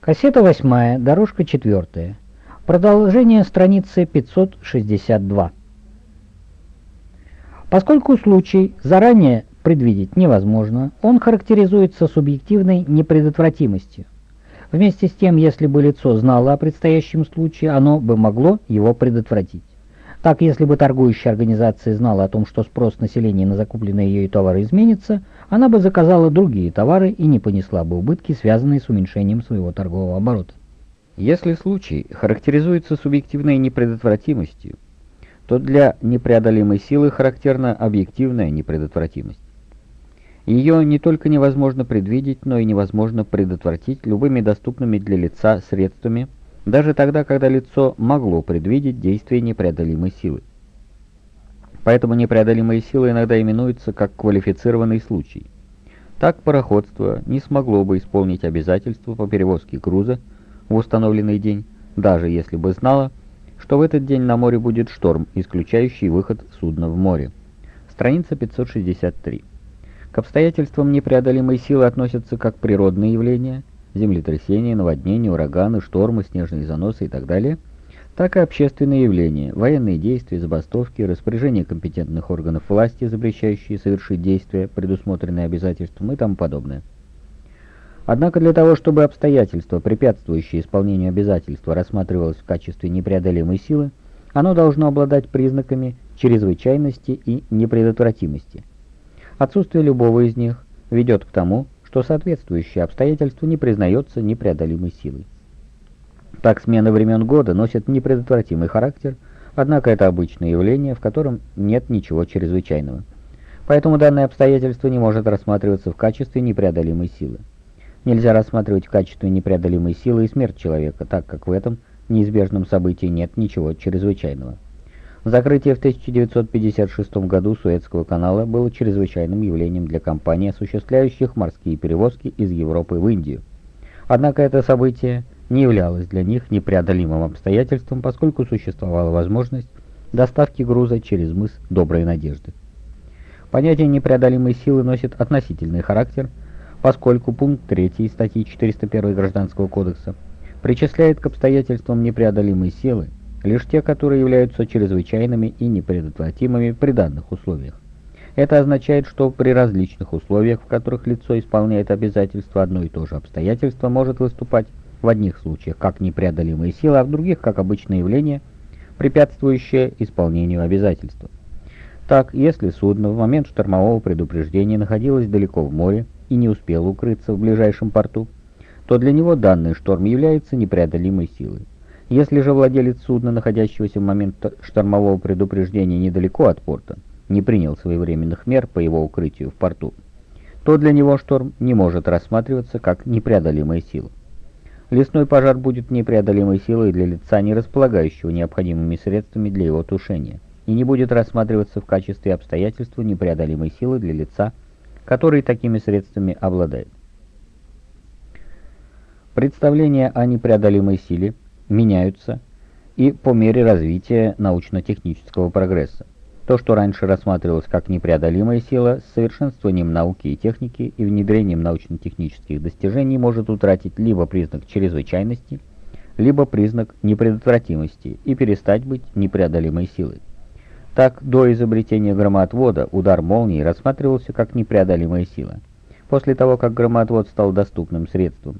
Кассета 8, дорожка 4. Продолжение страницы 562. Поскольку случай заранее предвидеть невозможно, он характеризуется субъективной непредотвратимостью. Вместе с тем, если бы лицо знало о предстоящем случае, оно бы могло его предотвратить. Так, если бы торгующая организация знала о том, что спрос населения на закупленные ею товары изменится, она бы заказала другие товары и не понесла бы убытки, связанные с уменьшением своего торгового оборота. Если случай характеризуется субъективной непредотвратимостью, то для непреодолимой силы характерна объективная непредотвратимость. Ее не только невозможно предвидеть, но и невозможно предотвратить любыми доступными для лица средствами, даже тогда, когда лицо могло предвидеть действие непреодолимой силы. Поэтому непреодолимая сила иногда именуется как квалифицированный случай. Так пароходство не смогло бы исполнить обязательства по перевозке груза в установленный день, даже если бы знало, что в этот день на море будет шторм, исключающий выход судна в море. Страница 563. К обстоятельствам непреодолимой силы относятся как природные явления, землетрясения, наводнения, ураганы, штормы, снежные заносы и так далее, так и общественные явления, военные действия, забастовки, распоряжения компетентных органов власти, запрещающие совершить действия, предусмотренные обязательством и тому подобное. Однако для того, чтобы обстоятельства, препятствующие исполнению обязательства, рассматривалось в качестве непреодолимой силы, оно должно обладать признаками чрезвычайности и непредотвратимости. Отсутствие любого из них ведет к тому, что соответствующее обстоятельство не признается непреодолимой силой. Так смена времен года носит непредотвратимый характер, однако это обычное явление, в котором нет ничего чрезвычайного. Поэтому данное обстоятельство не может рассматриваться в качестве непреодолимой силы нельзя рассматривать в качестве непреодолимой силы и смерть человека, так как в этом неизбежном событии нет ничего чрезвычайного. Закрытие в 1956 году Суэцкого канала было чрезвычайным явлением для компаний, осуществляющих морские перевозки из Европы в Индию. Однако это событие не являлось для них непреодолимым обстоятельством, поскольку существовала возможность доставки груза через мыс Доброй Надежды. Понятие непреодолимой силы носит относительный характер – поскольку пункт 3 статьи 401 Гражданского кодекса причисляет к обстоятельствам непреодолимой силы лишь те, которые являются чрезвычайными и непредотвратимыми при данных условиях. Это означает, что при различных условиях, в которых лицо исполняет обязательства, одно и то же обстоятельство может выступать в одних случаях как непреодолимая сила, а в других как обычное явление, препятствующее исполнению обязательства. Так, если судно в момент штормового предупреждения находилось далеко в море, и не успел укрыться в ближайшем порту, то для него данный шторм является непреодолимой силой. Если же владелец судна, находящегося в момент штормового предупреждения недалеко от порта, не принял своевременных мер по его укрытию в порту, то для него шторм не может рассматриваться как непреодолимая сила. Лесной пожар будет непреодолимой силой для лица, не располагающего необходимыми средствами для его тушения, и не будет рассматриваться в качестве обстоятельства непреодолимой силы для лица, который такими средствами обладает. Представления о непреодолимой силе меняются и по мере развития научно-технического прогресса. То, что раньше рассматривалось как непреодолимая сила, с совершенствованием науки и техники и внедрением научно-технических достижений может утратить либо признак чрезвычайности, либо признак непредотвратимости и перестать быть непреодолимой силой. Так, до изобретения громоотвода удар молнии рассматривался как непреодолимая сила. После того, как громоотвод стал доступным средством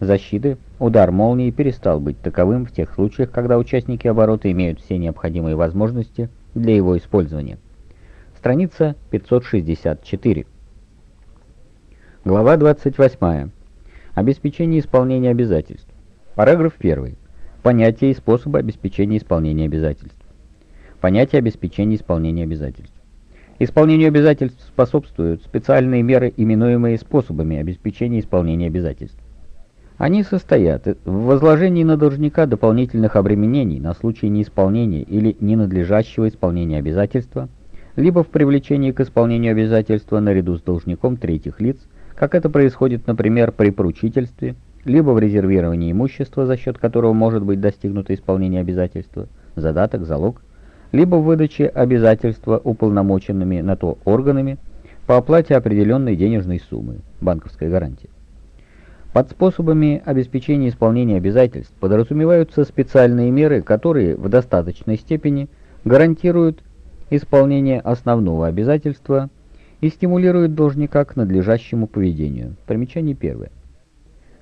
защиты, удар молнии перестал быть таковым в тех случаях, когда участники оборота имеют все необходимые возможности для его использования. Страница 564. Глава 28. Обеспечение исполнения обязательств. Параграф 1. Понятие и способы обеспечения исполнения обязательств. Понятие обеспечения исполнения обязательств. Исполнению обязательств способствуют специальные меры, именуемые способами обеспечения исполнения обязательств. Они состоят в возложении на должника дополнительных обременений на случай неисполнения или ненадлежащего исполнения обязательства, либо в привлечении к исполнению обязательства наряду с должником третьих лиц, как это происходит, например, при поручительстве, либо в резервировании имущества, за счет которого может быть достигнуто исполнение обязательства, задаток, залог, либо в выдаче обязательства уполномоченными на то органами по оплате определенной денежной суммы, банковской гарантии. Под способами обеспечения исполнения обязательств подразумеваются специальные меры, которые в достаточной степени гарантируют исполнение основного обязательства и стимулируют должника к надлежащему поведению. Примечание первое.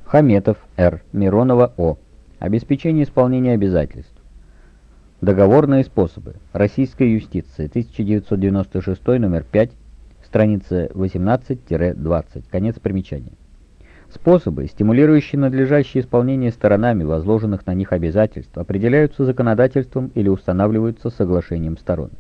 Хаметов Р. Миронова О. Обеспечение исполнения обязательств. Договорные способы. Российская юстиция. 1996, номер 5, страница 18-20. Конец примечания. Способы, стимулирующие надлежащее исполнение сторонами возложенных на них обязательств, определяются законодательством или устанавливаются соглашением сторон.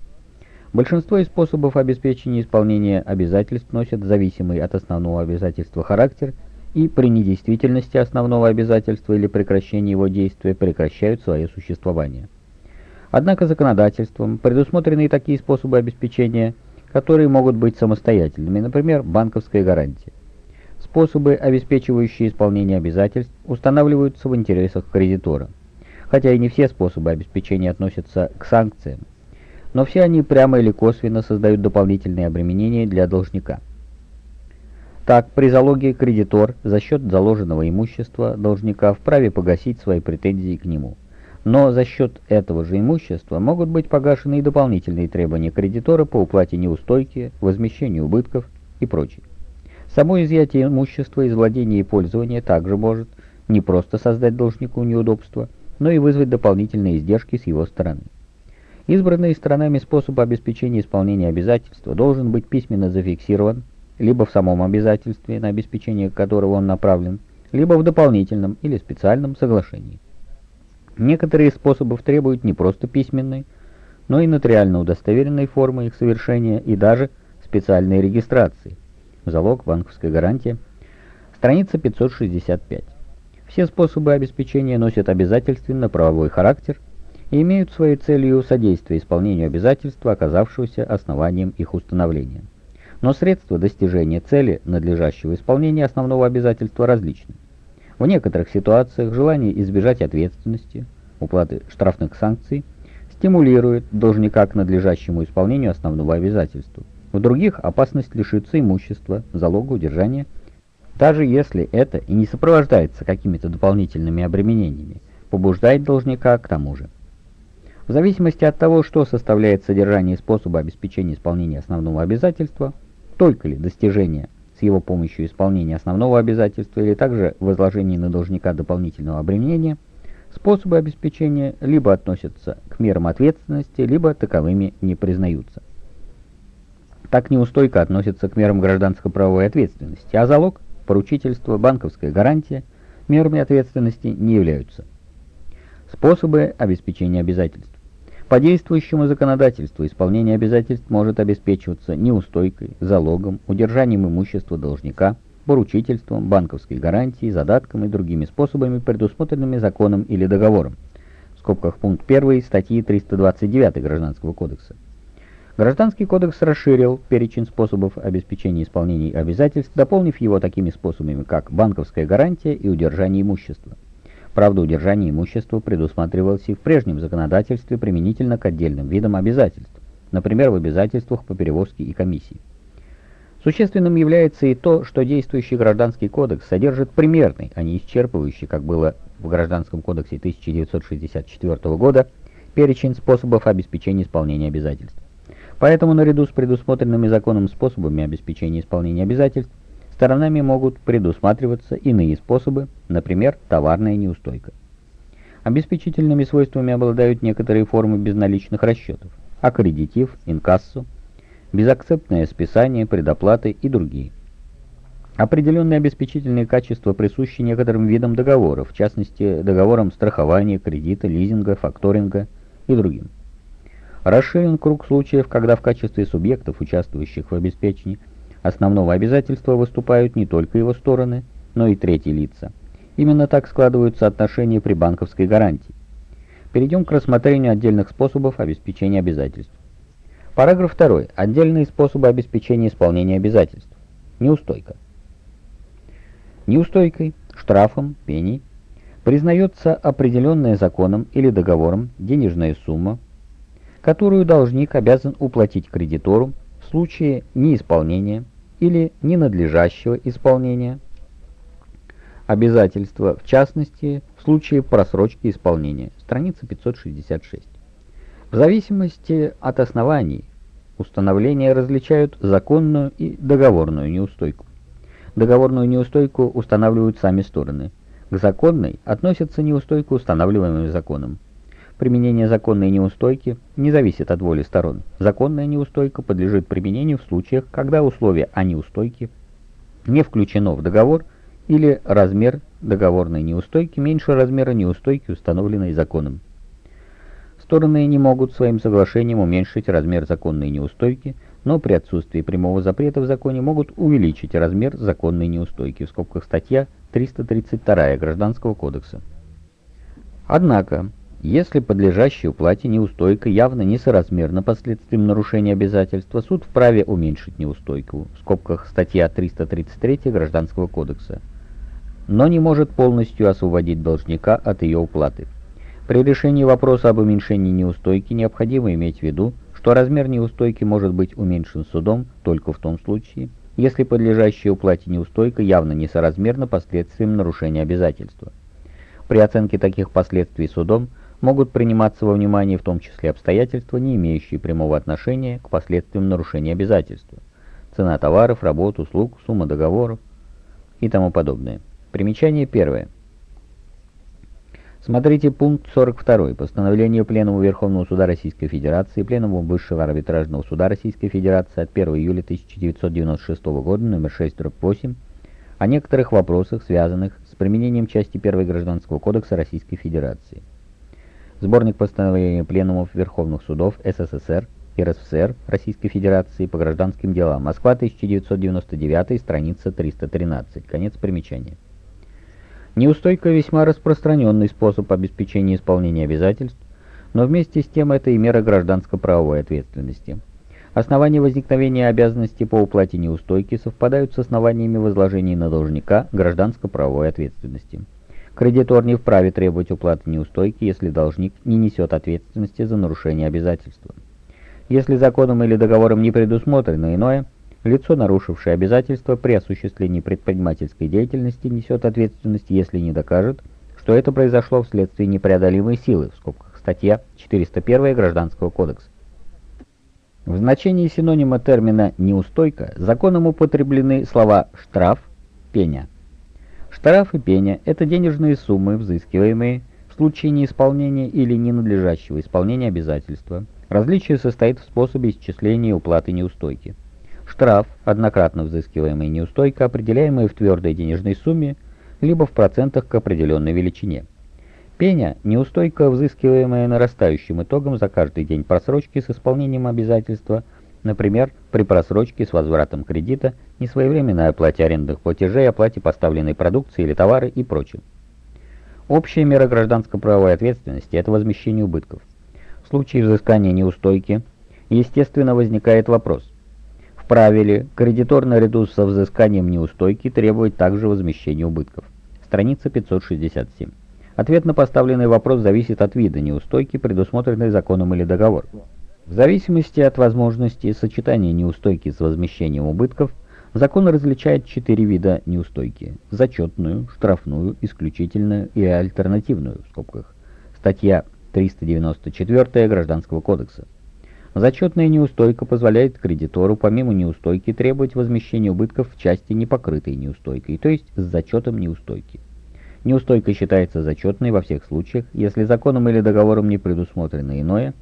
Большинство из способов обеспечения исполнения обязательств носят зависимый от основного обязательства характер и при недействительности основного обязательства или прекращении его действия прекращают свое существование. Однако законодательством предусмотрены и такие способы обеспечения, которые могут быть самостоятельными, например, банковская гарантия. Способы, обеспечивающие исполнение обязательств, устанавливаются в интересах кредитора. Хотя и не все способы обеспечения относятся к санкциям, но все они прямо или косвенно создают дополнительные обременения для должника. Так, при залоге кредитор за счет заложенного имущества должника вправе погасить свои претензии к нему. Но за счет этого же имущества могут быть погашены и дополнительные требования кредитора по уплате неустойки, возмещению убытков и прочее. Само изъятие имущества из владения и пользования также может не просто создать должнику неудобства, но и вызвать дополнительные издержки с его стороны. Избранный сторонами способ обеспечения исполнения обязательства должен быть письменно зафиксирован либо в самом обязательстве, на обеспечение которого он направлен, либо в дополнительном или специальном соглашении. Некоторые способы требуют не просто письменной, но и нотариально удостоверенной формы их совершения и даже специальной регистрации, залог, банковская гарантия. Страница 565. Все способы обеспечения носят обязательственно правовой характер и имеют своей целью содействие исполнению обязательства, оказавшегося основанием их установления. Но средства достижения цели надлежащего исполнения основного обязательства различны. В некоторых ситуациях желание избежать ответственности, уплаты штрафных санкций, стимулирует должника к надлежащему исполнению основного обязательства. В других опасность лишиться имущества, залога удержания, даже если это и не сопровождается какими-то дополнительными обременениями, побуждает должника к тому же. В зависимости от того, что составляет содержание способа обеспечения исполнения основного обязательства, только ли достижение с его помощью исполнения основного обязательства или также возложение на должника дополнительного обременения, способы обеспечения либо относятся к мерам ответственности, либо таковыми не признаются так неустойка относится к мерам гражданско-правовой ответственности, а залог, поручительство, банковская гарантия мерами ответственности не являются. Способы обеспечения обязательств. По действующему законодательству исполнение обязательств может обеспечиваться неустойкой, залогом, удержанием имущества должника, поручительством, банковской гарантией, задатком и другими способами, предусмотренными законом или договором. В скобках пункт 1 статьи 329 Гражданского кодекса. Гражданский кодекс расширил перечень способов обеспечения исполнения обязательств, дополнив его такими способами, как банковская гарантия и удержание имущества. Правда, удержание имущества предусматривалось и в прежнем законодательстве применительно к отдельным видам обязательств, например, в обязательствах по перевозке и комиссии. Существенным является и то, что действующий Гражданский кодекс содержит примерный, а не исчерпывающий, как было в Гражданском кодексе 1964 года, перечень способов обеспечения исполнения обязательств. Поэтому наряду с предусмотренными законом способами обеспечения исполнения обязательств, сторонами могут предусматриваться иные способы, например, товарная неустойка. Обеспечительными свойствами обладают некоторые формы безналичных расчетов, аккредитив, инкассо, безакцептное списание, предоплаты и другие. Определенные обеспечительные качества присущи некоторым видам договоров, в частности, договорам страхования, кредита, лизинга, факторинга и другим. Расширен круг случаев, когда в качестве субъектов, участвующих в обеспечении основного обязательства, выступают не только его стороны, но и третьи лица. Именно так складываются отношения при банковской гарантии. Перейдем к рассмотрению отдельных способов обеспечения обязательств. Параграф 2. Отдельные способы обеспечения исполнения обязательств. Неустойка. Неустойкой, штрафом, пеней признается определенная законом или договором денежная сумма, которую должник обязан уплатить кредитору в случае неисполнения или ненадлежащего исполнения обязательства, в частности, в случае просрочки исполнения. Страница 566. В зависимости от оснований установления различают законную и договорную неустойку. Договорную неустойку устанавливают сами стороны. К законной относятся неустойку, устанавливаемую законом. Применение законной неустойки не зависит от воли сторон. Законная неустойка подлежит применению в случаях, когда условие о неустойке не включено в договор или размер договорной неустойки меньше размера неустойки, установленной законом. Стороны не могут своим соглашением уменьшить размер законной неустойки, но при отсутствии прямого запрета в законе могут увеличить размер законной неустойки, в скобках статья 332 Гражданского кодекса. Однако, если подлежащая уплате неустойка явно несоразмерна последствиям нарушения обязательства, суд вправе уменьшить неустойку, в скобках статья 333 Гражданского кодекса, но не может полностью освободить должника от ее уплаты. При решении вопроса об уменьшении неустойки необходимо иметь в виду, что размер неустойки может быть уменьшен судом только в том случае, если подлежащая уплате неустойка явно несоразмерна последствиям нарушения обязательства. При оценке таких последствий судом могут приниматься во внимание в том числе обстоятельства, не имеющие прямого отношения к последствиям нарушения обязательства, цена товаров, работ, услуг, сумма договоров и тому подобное. Примечание первое. Смотрите пункт 42. Постановление Пленума Верховного Суда Российской Федерации, Пленума Высшего Арбитражного Суда Российской Федерации от 1 июля 1996 года, номер 6-8, о некоторых вопросах, связанных с применением части 1 Гражданского кодекса Российской Федерации. Сборник постановлений Пленумов Верховных Судов СССР и РСФСР Российской Федерации по гражданским делам. Москва, 1999, страница 313. Конец примечания. Неустойка весьма распространенный способ обеспечения исполнения обязательств, но вместе с тем это и мера гражданско-правовой ответственности. Основания возникновения обязанности по уплате неустойки совпадают с основаниями возложения на должника гражданско-правовой ответственности. Кредитор не вправе требовать уплаты неустойки, если должник не несет ответственности за нарушение обязательства. Если законом или договором не предусмотрено иное, Лицо, нарушившее обязательства при осуществлении предпринимательской деятельности, несет ответственность, если не докажет, что это произошло вследствие непреодолимой силы, в скобках статья 401 Гражданского кодекса. В значении синонима термина «неустойка» законом употреблены слова «штраф», «пеня». Штраф и пеня – это денежные суммы, взыскиваемые в случае неисполнения или ненадлежащего исполнения обязательства. Различие состоит в способе исчисления уплаты неустойки. Штраф, однократно взыскиваемый неустойка, определяемый в твердой денежной сумме, либо в процентах к определенной величине. Пеня – неустойка, взыскиваемая нарастающим итогом за каждый день просрочки с исполнением обязательства, например, при просрочке с возвратом кредита, несвоевременной оплате арендных платежей, оплате поставленной продукции или товары и прочем. Общая мера гражданско-правовой ответственности – это возмещение убытков. В случае взыскания неустойки, естественно, возникает вопрос, в правиле кредитор наряду со взысканием неустойки требует также возмещения убытков. Страница 567. Ответ на поставленный вопрос зависит от вида неустойки, предусмотренной законом или договором. В зависимости от возможности сочетания неустойки с возмещением убытков, закон различает четыре вида неустойки – зачетную, штрафную, исключительную и альтернативную, в скобках. Статья 394 Гражданского кодекса. Зачетная неустойка позволяет кредитору помимо неустойки требовать возмещения убытков в части непокрытой неустойкой, то есть с зачетом неустойки. Неустойка считается зачетной во всех случаях, если законом или договором не предусмотрено иное,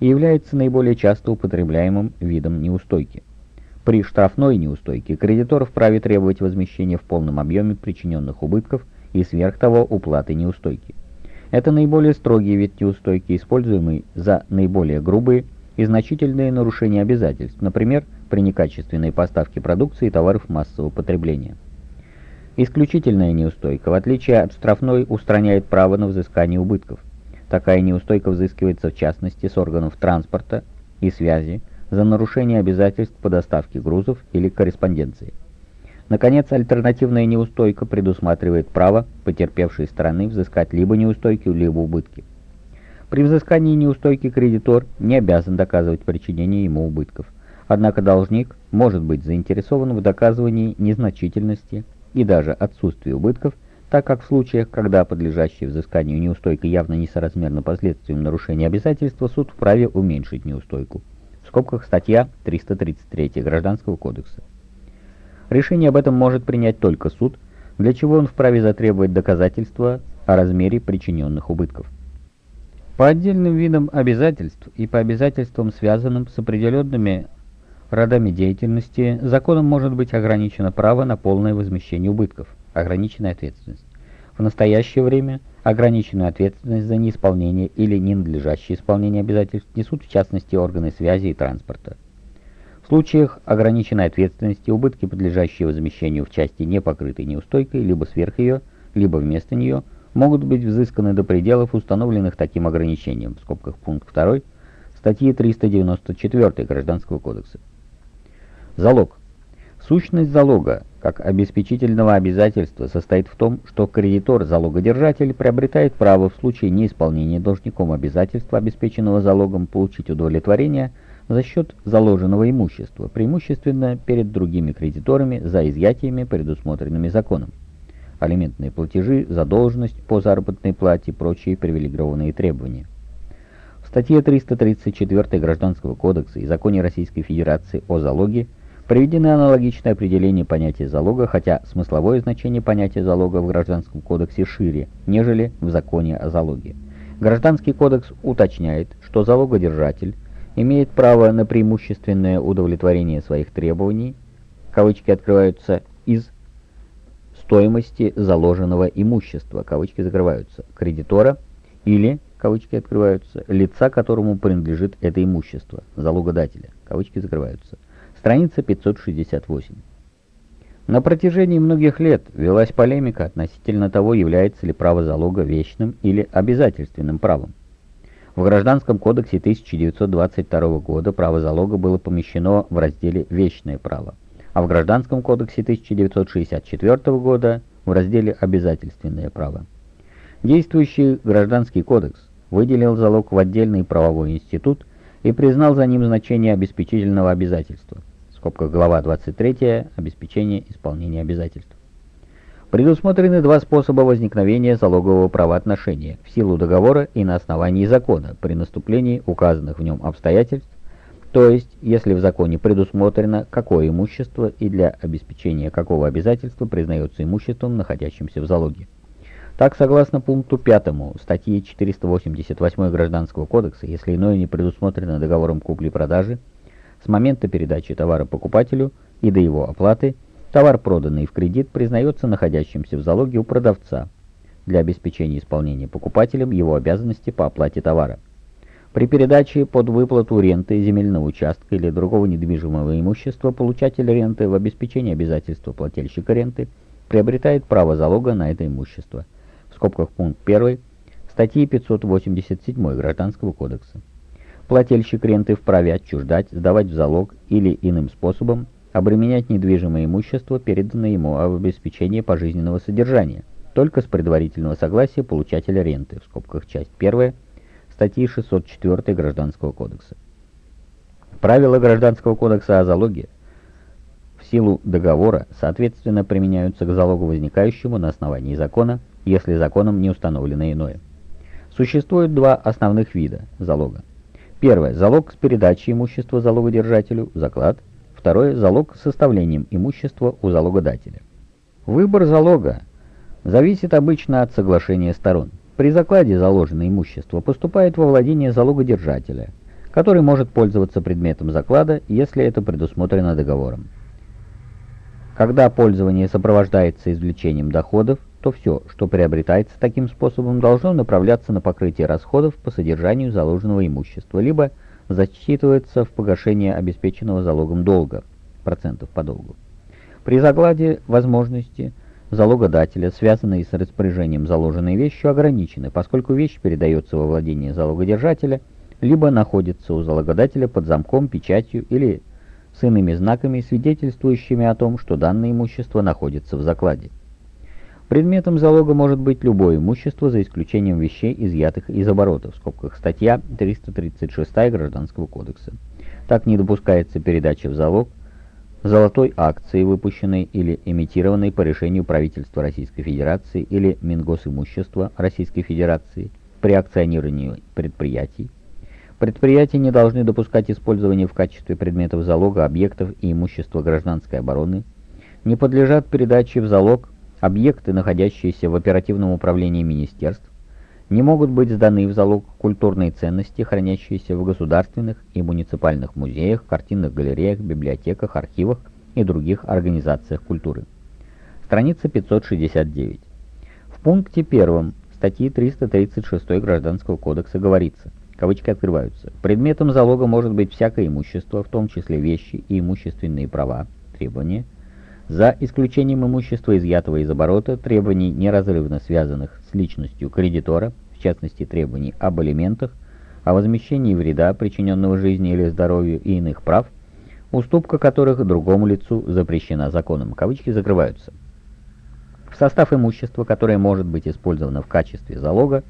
и является наиболее часто употребляемым видом неустойки. При штрафной неустойке кредитор вправе требовать возмещения в полном объеме причиненных убытков и сверх того уплаты неустойки. Это наиболее строгий вид неустойки, используемый за наиболее грубые и значительные нарушения обязательств, например, при некачественной поставке продукции и товаров массового потребления. Исключительная неустойка, в отличие от штрафной, устраняет право на взыскание убытков. Такая неустойка взыскивается в частности с органов транспорта и связи за нарушение обязательств по доставке грузов или корреспонденции. Наконец, альтернативная неустойка предусматривает право потерпевшей стороны взыскать либо неустойки, либо убытки. При взыскании неустойки кредитор не обязан доказывать причинение ему убытков. Однако должник может быть заинтересован в доказывании незначительности и даже отсутствии убытков так как в случаях, когда подлежащая взысканию неустойка явно несоразмерна последствиям нарушения обязательства, суд вправе уменьшить неустойку. В скобках статья 333 Гражданского кодекса. Решение об этом может принять только суд, для чего он вправе затребовать доказательства о размере причиненных убытков. По отдельным видам обязательств и по обязательствам, связанным с определенными родами деятельности, законом может быть ограничено право на полное возмещение убытков, ограниченная ответственность. В настоящее время ограниченную ответственность за неисполнение или ненадлежащее исполнение обязательств несут в частности органы связи и транспорта. В случаях ограниченной ответственности убытки, подлежащие возмещению в части не покрытой неустойкой, либо сверх ее, либо вместо нее – могут быть взысканы до пределов, установленных таким ограничением, в скобках пункт 2 статьи 394 Гражданского кодекса. Залог. Сущность залога, как обеспечительного обязательства, состоит в том, что кредитор-залогодержатель приобретает право в случае неисполнения должником обязательства, обеспеченного залогом, получить удовлетворение за счет заложенного имущества, преимущественно перед другими кредиторами за изъятиями, предусмотренными законом алиментные платежи, задолженность по заработной плате и прочие привилегированные требования. В статье 334 Гражданского кодекса и Законе Российской Федерации о залоге приведены аналогичные определения понятия залога, хотя смысловое значение понятия залога в Гражданском кодексе шире, нежели в Законе о залоге. Гражданский кодекс уточняет, что залогодержатель имеет право на преимущественное удовлетворение своих требований, кавычки открываются, из стоимости заложенного имущества, кавычки закрываются, кредитора или, кавычки открываются, лица, которому принадлежит это имущество, залогодателя, кавычки закрываются. Страница 568. На протяжении многих лет велась полемика относительно того, является ли право залога вечным или обязательственным правом. В Гражданском кодексе 1922 года право залога было помещено в разделе «Вечное право» а в Гражданском кодексе 1964 года в разделе «Обязательственное право». Действующий Гражданский кодекс выделил залог в отдельный правовой институт и признал за ним значение обеспечительного обязательства. В скобках глава 23 «Обеспечение исполнения обязательств». Предусмотрены два способа возникновения залогового правоотношения в силу договора и на основании закона при наступлении указанных в нем обстоятельств то есть, если в законе предусмотрено, какое имущество и для обеспечения какого обязательства признается имуществом, находящимся в залоге. Так, согласно пункту 5 статьи 488 Гражданского кодекса, если иное не предусмотрено договором купли-продажи, с момента передачи товара покупателю и до его оплаты, товар, проданный в кредит, признается находящимся в залоге у продавца для обеспечения исполнения покупателем его обязанности по оплате товара. При передаче под выплату ренты земельного участка или другого недвижимого имущества получатель ренты в обеспечении обязательства плательщика ренты приобретает право залога на это имущество. В скобках пункт 1 статьи 587 Гражданского кодекса. Плательщик ренты вправе отчуждать, сдавать в залог или иным способом обременять недвижимое имущество, переданное ему об обеспечении пожизненного содержания, только с предварительного согласия получателя ренты, в скобках часть 1 статьи 604 Гражданского кодекса. Правила Гражданского кодекса о залоге в силу договора соответственно применяются к залогу возникающему на основании закона, если законом не установлено иное. Существует два основных вида залога. Первое – залог с передачей имущества залогодержателю, заклад. Второе – залог с составлением имущества у залогодателя. Выбор залога зависит обычно от соглашения сторон. При закладе заложенное имущество поступает во владение залогодержателя, который может пользоваться предметом заклада, если это предусмотрено договором. Когда пользование сопровождается извлечением доходов, то все, что приобретается таким способом, должно направляться на покрытие расходов по содержанию заложенного имущества, либо засчитывается в погашение обеспеченного залогом долга, процентов по долгу. При закладе возможности – залогодателя, связанные с распоряжением заложенной вещью, ограничены, поскольку вещь передается во владение залогодержателя, либо находится у залогодателя под замком, печатью или с иными знаками, свидетельствующими о том, что данное имущество находится в закладе. Предметом залога может быть любое имущество, за исключением вещей, изъятых из оборота, в скобках статья 336 Гражданского кодекса. Так не допускается передача в залог золотой акции, выпущенной или имитированной по решению правительства Российской Федерации или Мингосимущества Российской Федерации при акционировании предприятий. Предприятия не должны допускать использование в качестве предметов залога объектов и имущества гражданской обороны, не подлежат передаче в залог объекты, находящиеся в оперативном управлении министерств, не могут быть сданы в залог культурные ценности, хранящиеся в государственных и муниципальных музеях, картинных галереях, библиотеках, архивах и других организациях культуры. Страница 569. В пункте 1 статьи 336 Гражданского кодекса говорится, кавычки открываются, предметом залога может быть всякое имущество, в том числе вещи и имущественные права, требования, за исключением имущества, изъятого из оборота, требований, неразрывно связанных с личностью кредитора, в частности требований об алиментах, о возмещении вреда, причиненного жизни или здоровью и иных прав, уступка которых другому лицу запрещена законом. Кавычки закрываются. В состав имущества, которое может быть использовано в качестве залога,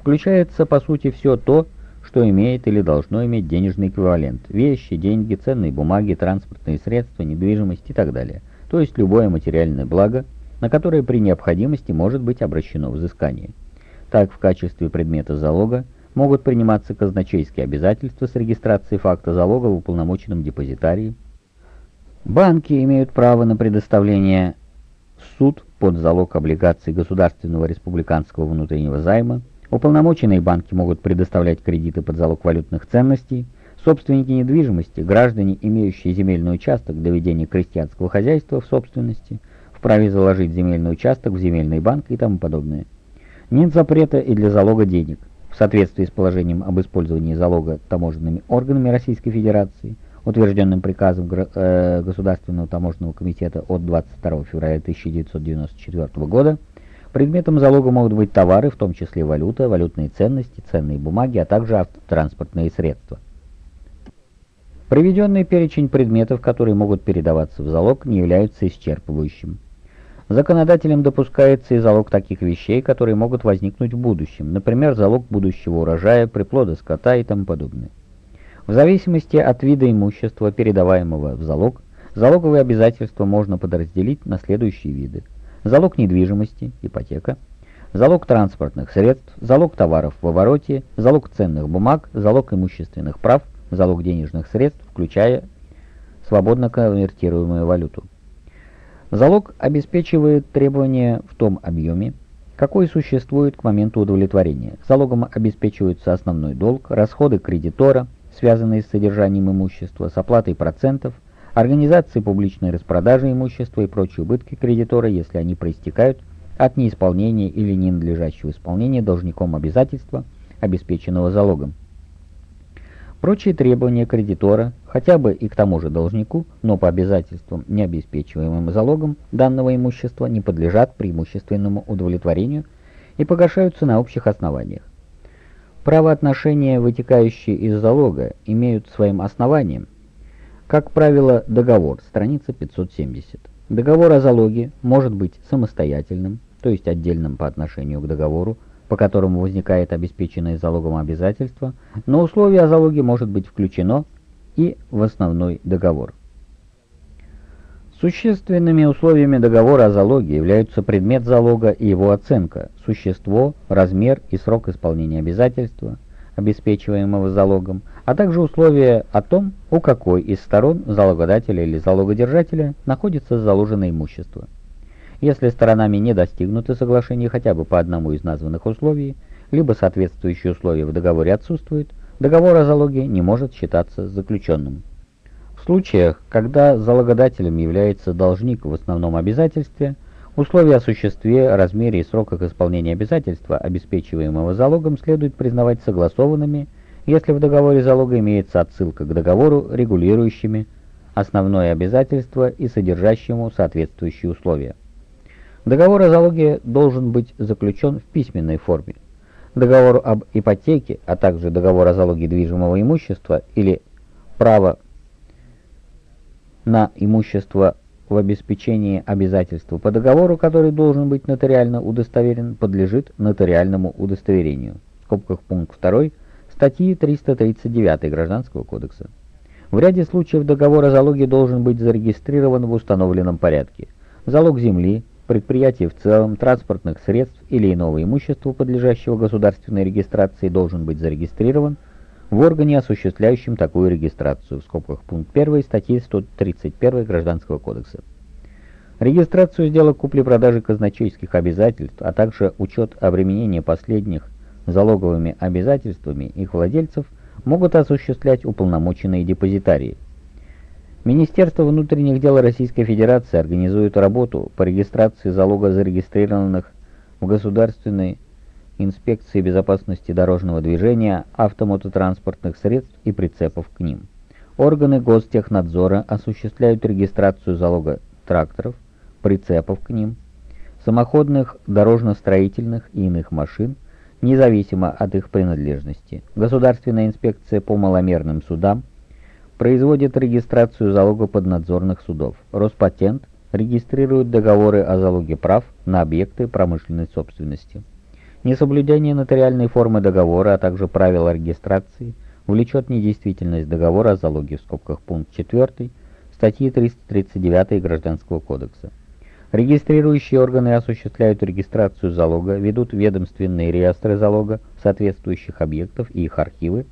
включается по сути все то, что имеет или должно иметь денежный эквивалент – вещи, деньги, ценные бумаги, транспортные средства, недвижимость и так далее – то есть любое материальное благо, на которое при необходимости может быть обращено взыскание. Так, в качестве предмета залога могут приниматься казначейские обязательства с регистрацией факта залога в уполномоченном депозитарии. Банки имеют право на предоставление суд под залог облигаций государственного республиканского внутреннего займа. Уполномоченные банки могут предоставлять кредиты под залог валютных ценностей, Собственники недвижимости, граждане, имеющие земельный участок для ведения крестьянского хозяйства в собственности, вправе заложить земельный участок в земельный банк и тому подобное. Нет запрета и для залога денег. В соответствии с положением об использовании залога таможенными органами Российской Федерации, утвержденным приказом э, Государственного таможенного комитета от 22 февраля 1994 года, предметом залога могут быть товары, в том числе валюта, валютные ценности, ценные бумаги, а также автотранспортные средства. Приведенный перечень предметов, которые могут передаваться в залог, не является исчерпывающим. Законодателем допускается и залог таких вещей, которые могут возникнуть в будущем, например, залог будущего урожая, приплода скота и тому подобное. В зависимости от вида имущества, передаваемого в залог, залоговые обязательства можно подразделить на следующие виды. Залог недвижимости, ипотека, залог транспортных средств, залог товаров в обороте, залог ценных бумаг, залог имущественных прав – залог денежных средств, включая свободно конвертируемую валюту. Залог обеспечивает требования в том объеме, какой существует к моменту удовлетворения. Залогом обеспечиваются основной долг, расходы кредитора, связанные с содержанием имущества, с оплатой процентов, организацией публичной распродажи имущества и прочие убытки кредитора, если они проистекают от неисполнения или ненадлежащего исполнения должником обязательства, обеспеченного залогом. Прочие требования кредитора, хотя бы и к тому же должнику, но по обязательствам, не обеспечиваемым залогом данного имущества, не подлежат преимущественному удовлетворению и погашаются на общих основаниях. Правоотношения, вытекающие из залога, имеют своим основанием, как правило, договор, страница 570. Договор о залоге может быть самостоятельным, то есть отдельным по отношению к договору, по которому возникает обеспеченное залогом обязательство, но условие о залоге может быть включено и в основной договор. Существенными условиями договора о залоге являются предмет залога и его оценка, существо, размер и срок исполнения обязательства, обеспечиваемого залогом, а также условия о том, у какой из сторон залогодателя или залогодержателя находится заложенное имущество. Если сторонами не достигнуты соглашения хотя бы по одному из названных условий, либо соответствующие условия в договоре отсутствуют, договор о залоге не может считаться заключенным. В случаях, когда залогодателем является должник в основном обязательстве, условия о существе, размере и сроках исполнения обязательства, обеспечиваемого залогом, следует признавать согласованными, если в договоре залога имеется отсылка к договору, регулирующими основное обязательство и содержащему соответствующие условия. Договор о залоге должен быть заключен в письменной форме. Договор об ипотеке, а также договор о залоге движимого имущества или право на имущество в обеспечении обязательства по договору, который должен быть нотариально удостоверен, подлежит нотариальному удостоверению. В скобках пункт 2 статьи 339 Гражданского кодекса. В ряде случаев договор о залоге должен быть зарегистрирован в установленном порядке. Залог земли, предприятия в целом, транспортных средств или иного имущества, подлежащего государственной регистрации, должен быть зарегистрирован в органе, осуществляющем такую регистрацию, в скобках пункт 1 статьи 131 Гражданского кодекса. Регистрацию сделок купли-продажи казначейских обязательств, а также учет обременения последних залоговыми обязательствами их владельцев могут осуществлять уполномоченные депозитарии. Министерство внутренних дел Российской Федерации организует работу по регистрации залога зарегистрированных в Государственной инспекции безопасности дорожного движения автомототранспортных средств и прицепов к ним. Органы гостехнадзора осуществляют регистрацию залога тракторов, прицепов к ним, самоходных дорожно-строительных и иных машин, независимо от их принадлежности. Государственная инспекция по маломерным судам производит регистрацию залога поднадзорных судов. Роспатент регистрирует договоры о залоге прав на объекты промышленной собственности. Несоблюдение нотариальной формы договора, а также правила регистрации влечет недействительность договора о залоге в скобках пункт 4 статьи 339 Гражданского кодекса. Регистрирующие органы осуществляют регистрацию залога, ведут ведомственные реестры залога соответствующих объектов и их архивы,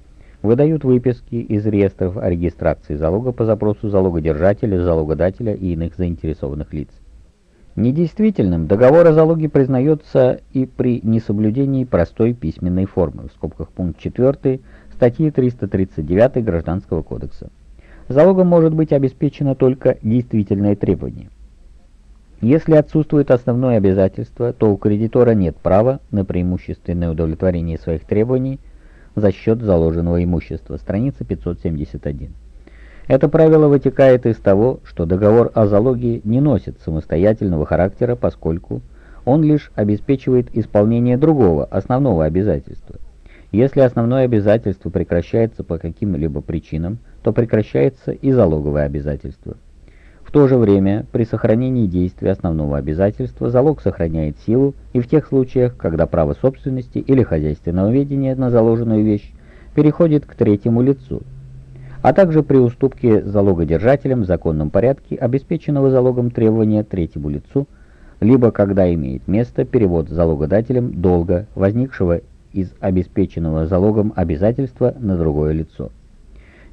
выдают выписки из реестров о регистрации залога по запросу залогодержателя, залогодателя и иных заинтересованных лиц. Недействительным договор о залоге признается и при несоблюдении простой письменной формы, в скобках пункт 4 статьи 339 Гражданского кодекса. Залогом может быть обеспечено только действительное требование. Если отсутствует основное обязательство, то у кредитора нет права на преимущественное удовлетворение своих требований за счет заложенного имущества. Страница 571. Это правило вытекает из того, что договор о залоге не носит самостоятельного характера, поскольку он лишь обеспечивает исполнение другого, основного обязательства. Если основное обязательство прекращается по каким-либо причинам, то прекращается и залоговое обязательство то же время, при сохранении действия основного обязательства залог сохраняет силу и в тех случаях, когда право собственности или хозяйственного ведения на заложенную вещь переходит к третьему лицу, а также при уступке залогодержателям в законном порядке обеспеченного залогом требования третьему лицу, либо когда имеет место перевод залогодателем долга, возникшего из обеспеченного залогом обязательства на другое лицо.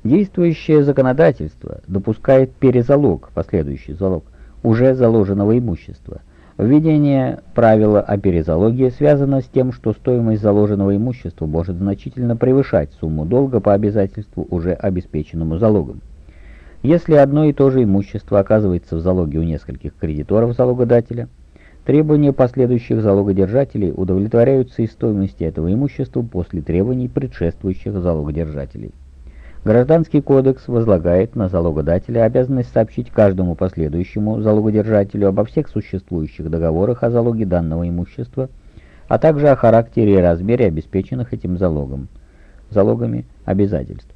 Действующее законодательство допускает перезалог, последующий залог, уже заложенного имущества. Введение правила о перезалоге связано с тем, что стоимость заложенного имущества может значительно превышать сумму долга по обязательству, уже обеспеченному залогом. Если одно и то же имущество оказывается в залоге у нескольких кредиторов залогодателя, требования последующих залогодержателей удовлетворяются из стоимости этого имущества после требований предшествующих залогодержателей. Гражданский кодекс возлагает на залогодателя обязанность сообщить каждому последующему залогодержателю обо всех существующих договорах о залоге данного имущества, а также о характере и размере обеспеченных этим залогом, залогами обязательств.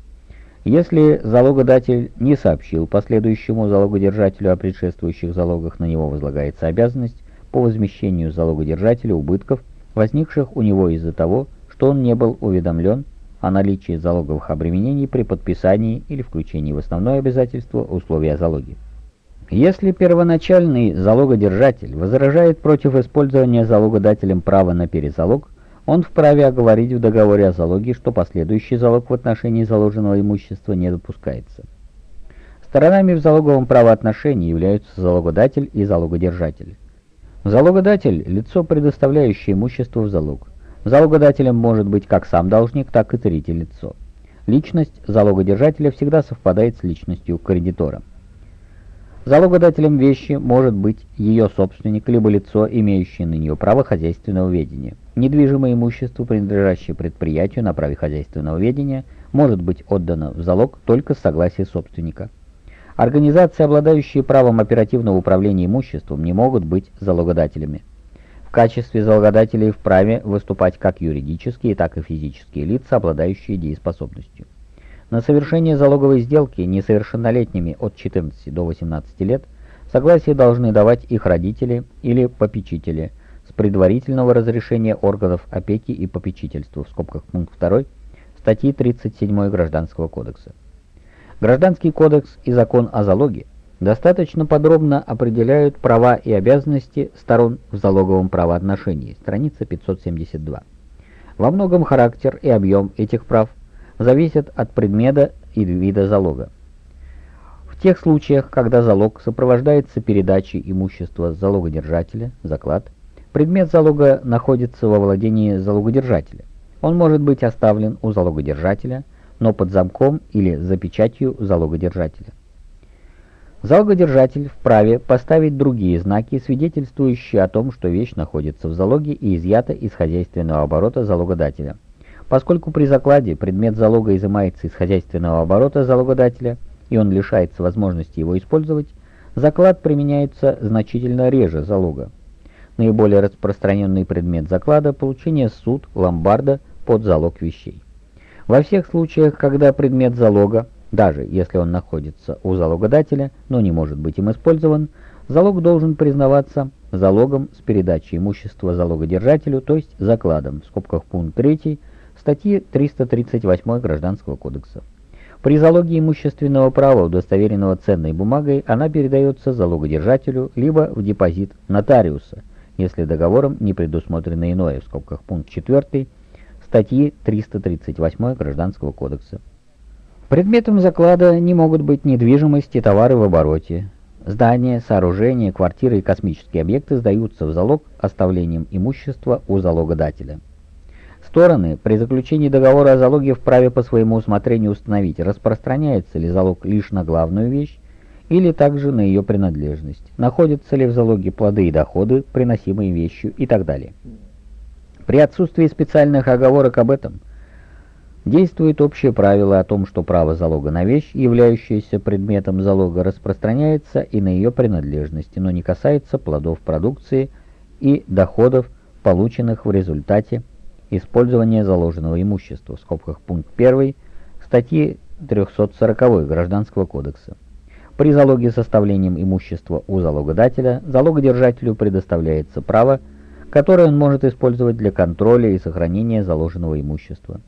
Если залогодатель не сообщил последующему залогодержателю о предшествующих залогах, на него возлагается обязанность по возмещению залогодержателя убытков, возникших у него из-за того, что он не был уведомлен о наличии залоговых обременений при подписании или включении в основное обязательство условий о залоге. Если первоначальный залогодержатель возражает против использования залогодателем права на перезалог, он вправе оговорить в договоре о залоге, что последующий залог в отношении заложенного имущества не допускается. Сторонами в залоговом правоотношении являются залогодатель и залогодержатель. Залогодатель – лицо, предоставляющее имущество в залог. Залогодателем может быть как сам должник, так и третье лицо. Личность залогодержателя всегда совпадает с личностью кредитора. Залогодателем вещи может быть ее собственник, либо лицо, имеющее на нее право хозяйственного ведения. Недвижимое имущество, принадлежащее предприятию на праве хозяйственного ведения, может быть отдано в залог только с согласия собственника. Организации, обладающие правом оперативного управления имуществом, не могут быть залогодателями качестве залогодателей вправе выступать как юридические, так и физические лица, обладающие дееспособностью. На совершение залоговой сделки несовершеннолетними от 14 до 18 лет согласие должны давать их родители или попечители с предварительного разрешения органов опеки и попечительства в скобках пункт 2 статьи 37 Гражданского кодекса. Гражданский кодекс и закон о залоге достаточно подробно определяют права и обязанности сторон в залоговом правоотношении, страница 572. Во многом характер и объем этих прав зависят от предмета и вида залога. В тех случаях, когда залог сопровождается передачей имущества залогодержателя, заклад, предмет залога находится во владении залогодержателя. Он может быть оставлен у залогодержателя, но под замком или за печатью залогодержателя. Залогодержатель вправе поставить другие знаки, свидетельствующие о том, что вещь находится в залоге и изъята из хозяйственного оборота залогодателя. Поскольку при закладе предмет залога изымается из хозяйственного оборота залогодателя, и он лишается возможности его использовать, заклад применяется значительно реже залога. Наиболее распространенный предмет заклада – получение суд, ломбарда под залог вещей. Во всех случаях, когда предмет залога, даже если он находится у залогодателя, но не может быть им использован, залог должен признаваться залогом с передачей имущества залогодержателю, то есть закладом, в скобках пункт 3 статьи 338 Гражданского кодекса. При залоге имущественного права, удостоверенного ценной бумагой, она передается залогодержателю либо в депозит нотариуса, если договором не предусмотрено иное, в скобках пункт 4 статьи 338 Гражданского кодекса. Предметом заклада не могут быть недвижимость и товары в обороте. Здания, сооружения, квартиры и космические объекты сдаются в залог оставлением имущества у залогодателя. Стороны при заключении договора о залоге вправе по своему усмотрению установить, распространяется ли залог лишь на главную вещь или также на ее принадлежность, находятся ли в залоге плоды и доходы, приносимые вещью и так далее. При отсутствии специальных оговорок об этом действует общее правило о том, что право залога на вещь, являющаяся предметом залога, распространяется и на ее принадлежности, но не касается плодов продукции и доходов, полученных в результате использования заложенного имущества, в скобках пункт 1 статьи 340 Гражданского кодекса. При залоге составлением имущества у залогодателя залогодержателю предоставляется право, которое он может использовать для контроля и сохранения заложенного имущества.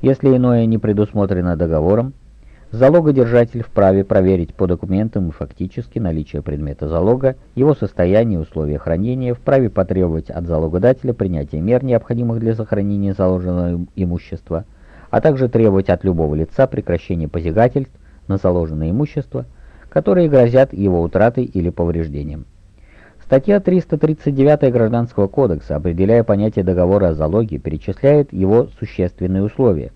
Если иное не предусмотрено договором, залогодержатель вправе проверить по документам и фактически наличие предмета залога, его состояние и условия хранения, вправе потребовать от залогодателя принятия мер, необходимых для сохранения заложенного имущества, а также требовать от любого лица прекращения посягательств на заложенное имущество, которые грозят его утратой или повреждением. Статья 339 Гражданского кодекса, определяя понятие договора о залоге, перечисляет его существенные условия.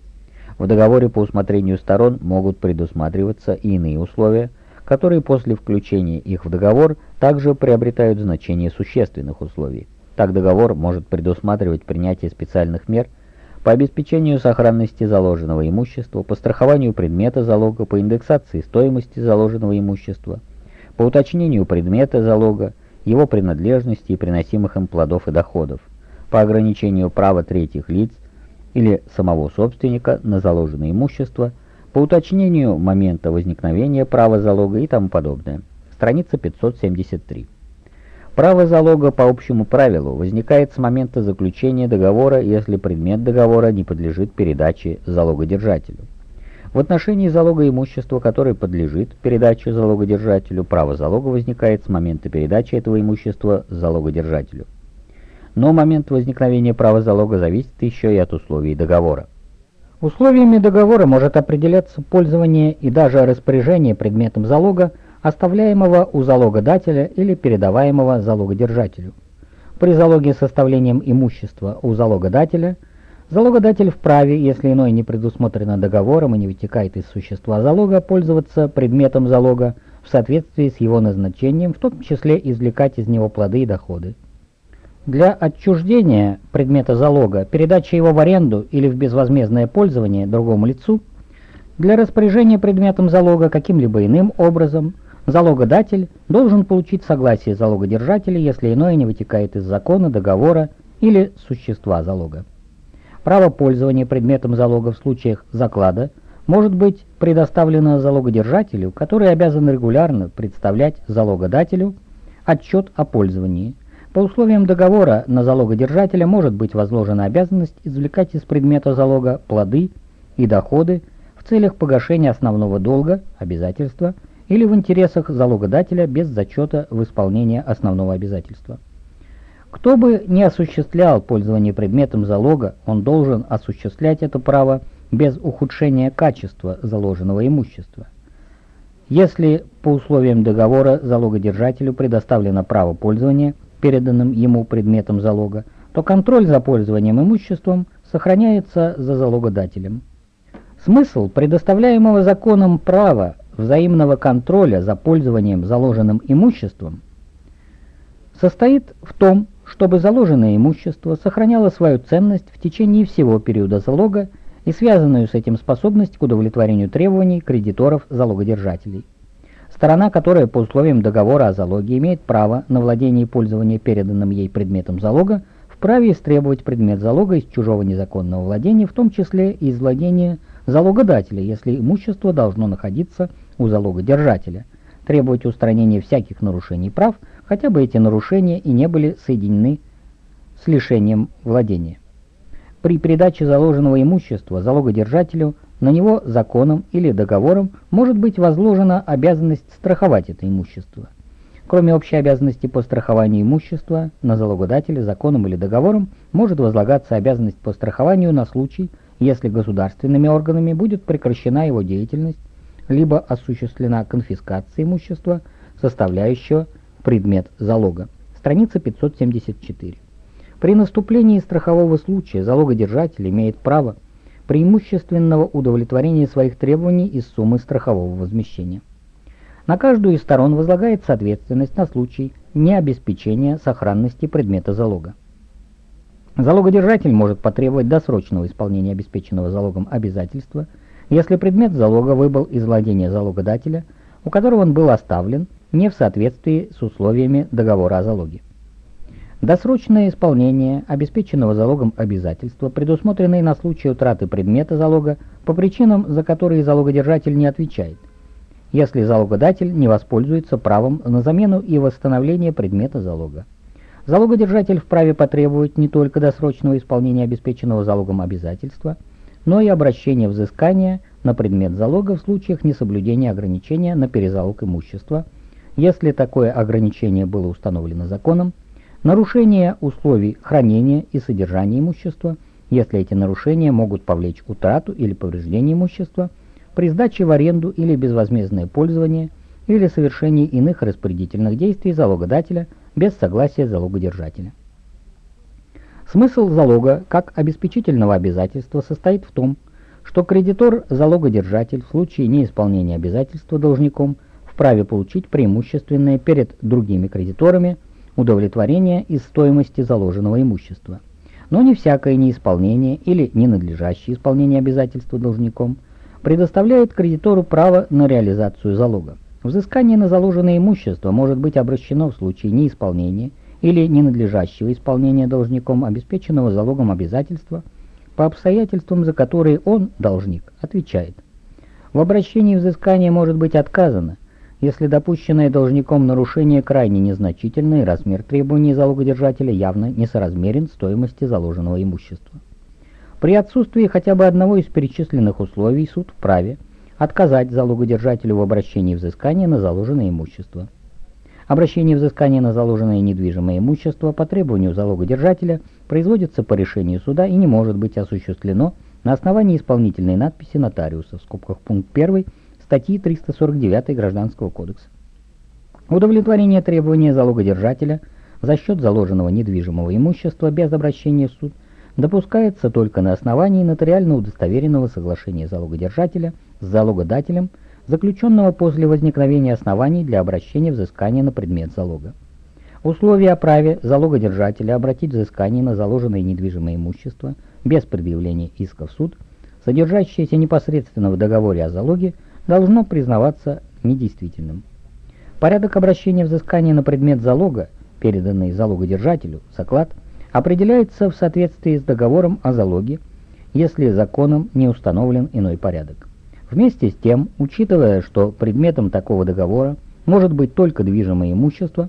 В договоре по усмотрению сторон могут предусматриваться и иные условия, которые после включения их в договор также приобретают значение существенных условий. Так договор может предусматривать принятие специальных мер по обеспечению сохранности заложенного имущества, по страхованию предмета залога, по индексации стоимости заложенного имущества, по уточнению предмета залога, его принадлежности и приносимых им плодов и доходов, по ограничению права третьих лиц или самого собственника на заложенное имущество, по уточнению момента возникновения права залога и тому подобное. Страница 573. Право залога по общему правилу возникает с момента заключения договора, если предмет договора не подлежит передаче залогодержателю. В отношении залога имущества, которое подлежит передаче залогодержателю, право залога возникает с момента передачи этого имущества залогодержателю. Но момент возникновения права залога зависит еще и от условий договора. Условиями договора может определяться пользование и даже распоряжение предметом залога, оставляемого у залогодателя или передаваемого залогодержателю. При залоге составлением имущества у залогодателя – Залогодатель вправе, если иное не предусмотрено договором и не вытекает из существа залога, пользоваться предметом залога в соответствии с его назначением, в том числе извлекать из него плоды и доходы. Для отчуждения предмета залога, передачи его в аренду или в безвозмездное пользование другому лицу, для распоряжения предметом залога каким-либо иным образом, залогодатель должен получить согласие залогодержателя, если иное не вытекает из закона, договора или существа залога. Право пользования предметом залога в случаях заклада может быть предоставлено залогодержателю, который обязан регулярно представлять залогодателю отчет о пользовании. По условиям договора на залогодержателя может быть возложена обязанность извлекать из предмета залога плоды и доходы, в целях погашения основного долга, обязательства, или в интересах залогодателя без зачета в исполнение основного обязательства. Кто бы не осуществлял пользование предметом залога, он должен осуществлять это право без ухудшения качества заложенного имущества. Если по условиям договора залогодержателю предоставлено право пользования переданным ему предметом залога, то контроль за пользованием имуществом сохраняется за залогодателем. Смысл предоставляемого законом права взаимного контроля за пользованием заложенным имуществом состоит в том, чтобы заложенное имущество сохраняло свою ценность в течение всего периода залога и связанную с этим способность к удовлетворению требований кредиторов залогодержателей. Сторона, которая по условиям договора о залоге имеет право на владение и пользование переданным ей предметом залога, вправе истребовать предмет залога из чужого незаконного владения, в том числе и из владения залогодателя, если имущество должно находиться у залогодержателя, требовать устранения всяких нарушений прав, хотя бы эти нарушения и не были соединены с лишением владения. При передаче заложенного имущества залогодержателю на него законом или договором может быть возложена обязанность страховать это имущество. Кроме общей обязанности по страхованию имущества, на залогодателя законом или договором может возлагаться обязанность по страхованию на случай, если государственными органами будет прекращена его деятельность, либо осуществлена конфискация имущества, составляющего предмет залога. Страница 574. При наступлении страхового случая залогодержатель имеет право преимущественного удовлетворения своих требований из суммы страхового возмещения. На каждую из сторон возлагается ответственность на случай необеспечения сохранности предмета залога. Залогодержатель может потребовать досрочного исполнения обеспеченного залогом обязательства, если предмет залога выбыл из владения залогодателя, у которого он был оставлен, не в соответствии с условиями договора о залоге. Досрочное исполнение обеспеченного залогом обязательства, предусмотренные на случай утраты предмета залога по причинам, за которые залогодержатель не отвечает, если залогодатель не воспользуется правом на замену и восстановление предмета залога. Залогодержатель вправе потребовать не только досрочного исполнения обеспеченного залогом обязательства, но и обращения взыскания на предмет залога в случаях несоблюдения ограничения на перезалог имущества, если такое ограничение было установлено законом, нарушение условий хранения и содержания имущества, если эти нарушения могут повлечь утрату или повреждение имущества, при сдаче в аренду или безвозмездное пользование или совершении иных распорядительных действий залогодателя – без согласия залогодержателя. Смысл залога как обеспечительного обязательства состоит в том, что кредитор-залогодержатель в случае неисполнения обязательства должником вправе получить преимущественное перед другими кредиторами удовлетворение из стоимости заложенного имущества. Но не всякое неисполнение или ненадлежащее исполнение обязательства должником предоставляет кредитору право на реализацию залога. Взыскание на заложенное имущество может быть обращено в случае неисполнения или ненадлежащего исполнения должником обеспеченного залогом обязательства по обстоятельствам, за которые он, должник, отвечает. В обращении взыскания может быть отказано, если допущенное должником нарушение крайне незначительно и размер требований залогодержателя явно несоразмерен стоимости заложенного имущества. При отсутствии хотя бы одного из перечисленных условий суд вправе отказать залогодержателю в обращении взыскания на заложенное имущество. Обращение взыскания на заложенное недвижимое имущество по требованию залогодержателя производится по решению суда и не может быть осуществлено на основании исполнительной надписи нотариуса в скобках пункт 1 статьи 349 Гражданского кодекса. Удовлетворение требования залогодержателя за счет заложенного недвижимого имущества без обращения в суд допускается только на основании нотариально удостоверенного соглашения залогодержателя с залогодателем, заключенного после возникновения оснований для обращения взыскания на предмет залога. Условие о праве залогодержателя обратить взыскание на заложенное недвижимое имущество без предъявления иска в суд, содержащееся непосредственно в договоре о залоге, должно признаваться недействительным. Порядок обращения взыскания на предмет залога, переданный залогодержателю, заклад – определяется в соответствии с договором о залоге, если законом не установлен иной порядок. Вместе с тем, учитывая, что предметом такого договора может быть только движимое имущество,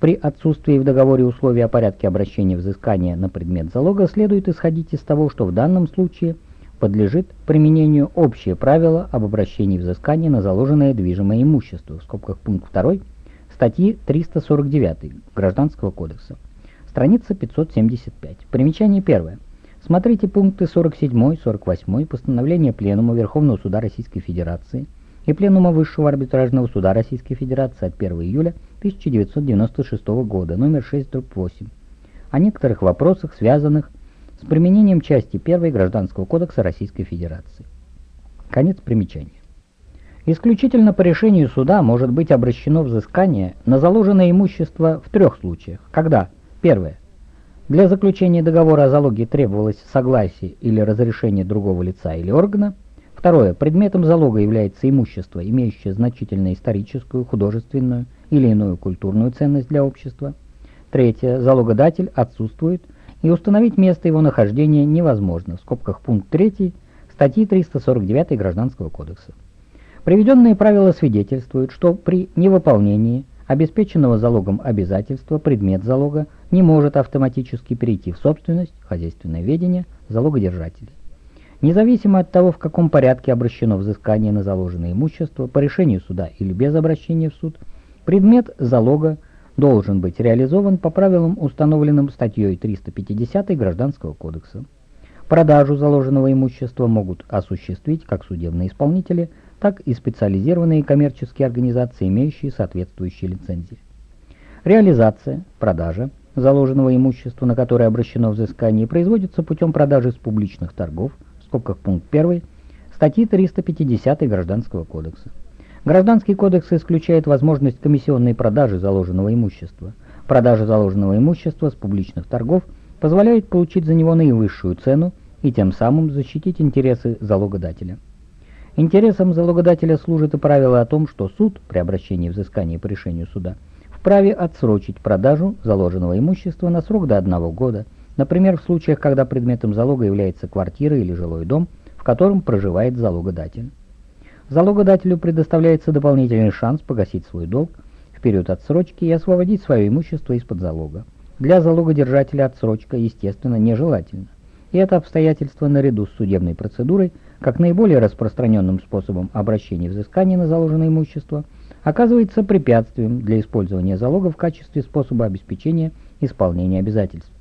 при отсутствии в договоре условий о порядке обращения взыскания на предмет залога следует исходить из того, что в данном случае подлежит применению общее правило об обращении взыскания на заложенное движимое имущество, в скобках пункт 2 статьи 349 Гражданского кодекса. Страница 575. Примечание первое. Смотрите пункты 47-48 постановления Пленума Верховного Суда Российской Федерации и Пленума Высшего Арбитражного Суда Российской Федерации от 1 июля 1996 года, номер 6-8, о некоторых вопросах, связанных с применением части 1 Гражданского кодекса Российской Федерации. Конец примечания. Исключительно по решению суда может быть обращено взыскание на заложенное имущество в трех случаях. Когда? Первое. Для заключения договора о залоге требовалось согласие или разрешение другого лица или органа. Второе. Предметом залога является имущество, имеющее значительную историческую, художественную или иную культурную ценность для общества. Третье. Залогодатель отсутствует, и установить место его нахождения невозможно. В скобках пункт 3 статьи 349 Гражданского кодекса. Приведенные правила свидетельствуют, что при невыполнении обеспеченного залогом обязательства предмет залога не может автоматически перейти в собственность, хозяйственное ведение залогодержателей. Независимо от того, в каком порядке обращено взыскание на заложенное имущество, по решению суда или без обращения в суд, предмет залога должен быть реализован по правилам, установленным статьей 350 Гражданского кодекса. Продажу заложенного имущества могут осуществить как судебные исполнители, так и специализированные коммерческие организации, имеющие соответствующие лицензии. Реализация, продажа заложенного имущества, на которое обращено взыскание, производится путем продажи с публичных торгов, в скобках пункт 1, статьи 350 Гражданского кодекса. Гражданский кодекс исключает возможность комиссионной продажи заложенного имущества. Продажа заложенного имущества с публичных торгов позволяет получить за него наивысшую цену и тем самым защитить интересы залогодателя. Интересам залогодателя служит и правило о том, что суд при обращении взыскания по решению суда вправе отсрочить продажу заложенного имущества на срок до одного года, например, в случаях, когда предметом залога является квартира или жилой дом, в котором проживает залогодатель. Залогодателю предоставляется дополнительный шанс погасить свой долг в период отсрочки и освободить свое имущество из-под залога. Для залогодержателя отсрочка, естественно, нежелательна. И это обстоятельство наряду с судебной процедурой – как наиболее распространенным способом обращения взыскания на заложенное имущество, оказывается препятствием для использования залога в качестве способа обеспечения исполнения обязательств.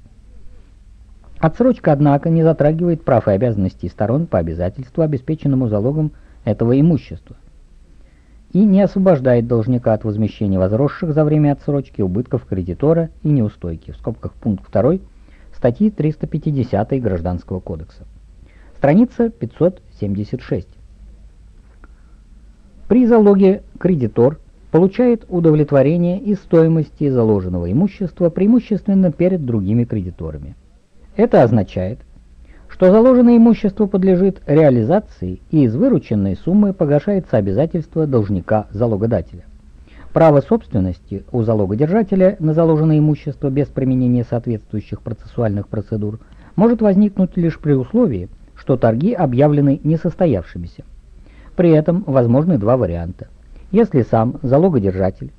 Отсрочка, однако, не затрагивает прав и обязанностей сторон по обязательству, обеспеченному залогом этого имущества, и не освобождает должника от возмещения возросших за время отсрочки убытков кредитора и неустойки, в скобках пункт 2 статьи 350 Гражданского кодекса. Страница 576. При залоге кредитор получает удовлетворение из стоимости заложенного имущества преимущественно перед другими кредиторами. Это означает, что заложенное имущество подлежит реализации и из вырученной суммы погашается обязательство должника-залогодателя. Право собственности у залогодержателя на заложенное имущество без применения соответствующих процессуальных процедур может возникнуть лишь при условии, что торги объявлены несостоявшимися. При этом возможны два варианта. Если сам залогодержатель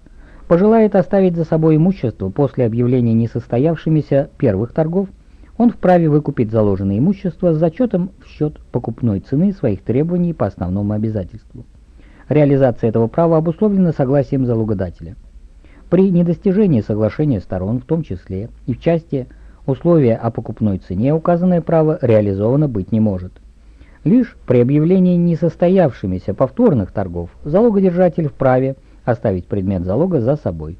пожелает оставить за собой имущество после объявления несостоявшимися первых торгов, он вправе выкупить заложенное имущество с зачетом в счет покупной цены своих требований по основному обязательству. Реализация этого права обусловлена согласием залогодателя. При недостижении соглашения сторон, в том числе и в части условия о покупной цене указанное право реализовано быть не может. Лишь при объявлении несостоявшимися повторных торгов залогодержатель вправе оставить предмет залога за собой.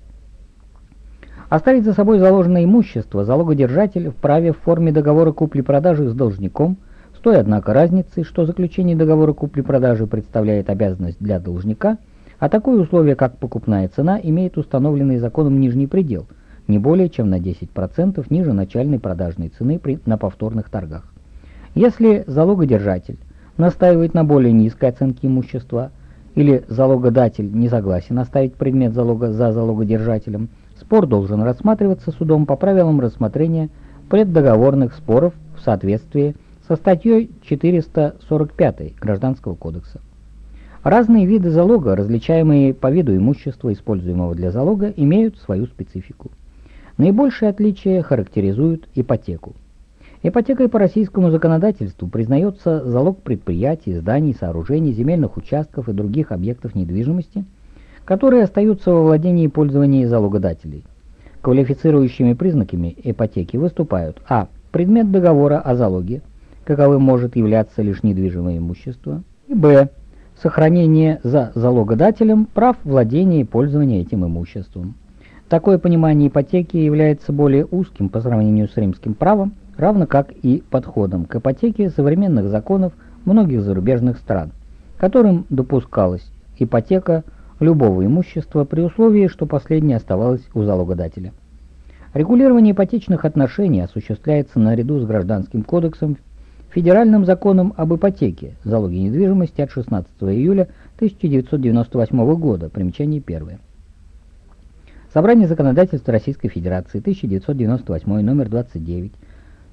Оставить за собой заложенное имущество залогодержатель вправе в форме договора купли-продажи с должником, с той, однако, разницей, что заключение договора купли-продажи представляет обязанность для должника, а такое условие, как покупная цена, имеет установленный законом нижний предел – не более чем на 10% ниже начальной продажной цены при, на повторных торгах. Если залогодержатель настаивает на более низкой оценке имущества или залогодатель не согласен оставить предмет залога за залогодержателем, спор должен рассматриваться судом по правилам рассмотрения преддоговорных споров в соответствии со статьей 445 Гражданского кодекса. Разные виды залога, различаемые по виду имущества, используемого для залога, имеют свою специфику. Наибольшее отличие характеризует ипотеку. Ипотекой по российскому законодательству признается залог предприятий, зданий, сооружений, земельных участков и других объектов недвижимости, которые остаются во владении и пользовании залогодателей. Квалифицирующими признаками ипотеки выступают а. предмет договора о залоге, каковым может являться лишь недвижимое имущество, и б. сохранение за залогодателем прав владения и пользования этим имуществом. Такое понимание ипотеки является более узким по сравнению с римским правом, равно как и подходом к ипотеке современных законов многих зарубежных стран, которым допускалась ипотека любого имущества при условии, что последнее оставалось у залогодателя. Регулирование ипотечных отношений осуществляется наряду с Гражданским кодексом Федеральным законом об ипотеке, залоге недвижимости от 16 июля 1998 года, примечание первое. Собрание законодательства Российской Федерации, 1998, номер 29,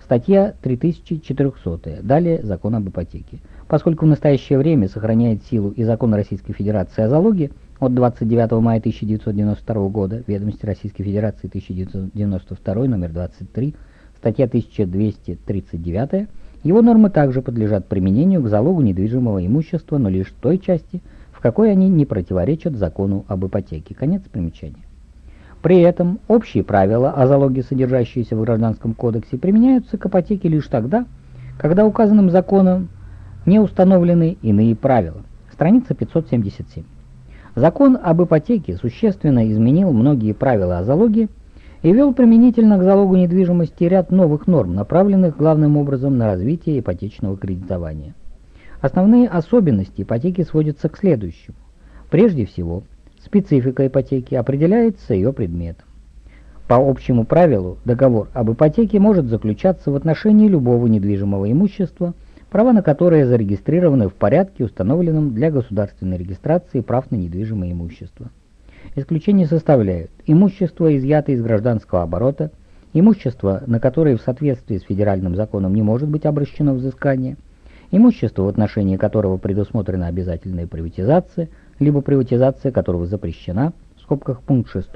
Статья 3400. Далее закон об ипотеке. Поскольку в настоящее время сохраняет силу и закон Российской Федерации о залоге от 29 мая 1992 года, ведомости Российской Федерации 1992, номер 23, статья 1239, его нормы также подлежат применению к залогу недвижимого имущества, но лишь той части, в какой они не противоречат закону об ипотеке. Конец примечания. При этом общие правила о залоге, содержащиеся в Гражданском кодексе, применяются к ипотеке лишь тогда, когда указанным законом не установлены иные правила. Страница 577. Закон об ипотеке существенно изменил многие правила о залоге и ввел применительно к залогу недвижимости ряд новых норм, направленных главным образом на развитие ипотечного кредитования. Основные особенности ипотеки сводятся к следующему. Прежде всего, Специфика ипотеки определяется ее предметом. По общему правилу, договор об ипотеке может заключаться в отношении любого недвижимого имущества, права на которое зарегистрированы в порядке, установленном для государственной регистрации прав на недвижимое имущество. Исключение составляют имущество, изъятое из гражданского оборота, имущество, на которое в соответствии с федеральным законом не может быть обращено взыскание, имущество, в отношении которого предусмотрена обязательная приватизация, либо приватизация которого запрещена, в скобках пункт 6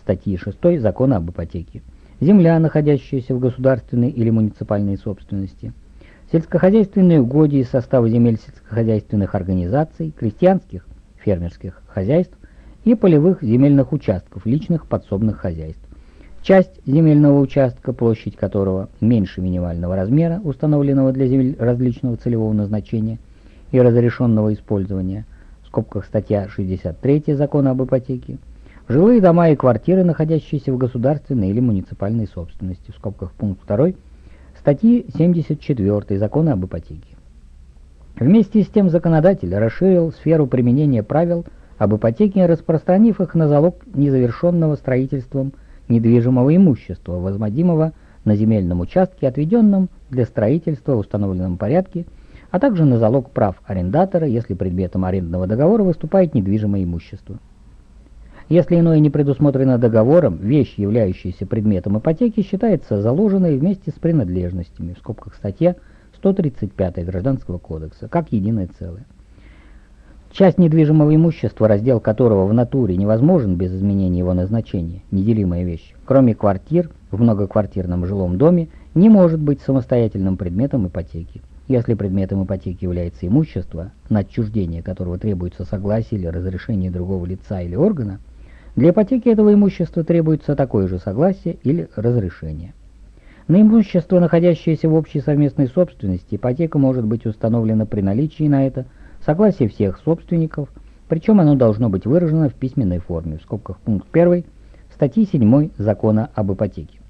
статьи 6 Закона об ипотеке, земля, находящаяся в государственной или муниципальной собственности, сельскохозяйственные угодья из состава земель сельскохозяйственных организаций, крестьянских, фермерских хозяйств и полевых земельных участков личных подсобных хозяйств. Часть земельного участка, площадь которого меньше минимального размера, установленного для земель различного целевого назначения и разрешенного использования – скобках статья 63 Закона об ипотеке, жилые дома и квартиры, находящиеся в государственной или муниципальной собственности, в скобках пункт 2 статьи 74 Закона об ипотеке. Вместе с тем законодатель расширил сферу применения правил об ипотеке, распространив их на залог незавершенного строительством недвижимого имущества, возводимого на земельном участке, отведенном для строительства в установленном порядке, а также на залог прав арендатора, если предметом арендного договора выступает недвижимое имущество. Если иное не предусмотрено договором, вещь, являющаяся предметом ипотеки, считается заложенной вместе с принадлежностями, в скобках статья 135 Гражданского кодекса, как единое целое. Часть недвижимого имущества, раздел которого в натуре невозможен без изменения его назначения, неделимая вещь, кроме квартир в многоквартирном жилом доме, не может быть самостоятельным предметом ипотеки. Если предметом ипотеки является имущество, на отчуждение которого требуется согласие или разрешение другого лица или органа, для ипотеки этого имущества требуется такое же согласие или разрешение. На имущество, находящееся в общей совместной собственности, ипотека может быть установлена при наличии на это согласия всех собственников, причем оно должно быть выражено в письменной форме, в скобках пункт 1 статьи 7 Закона об ипотеке.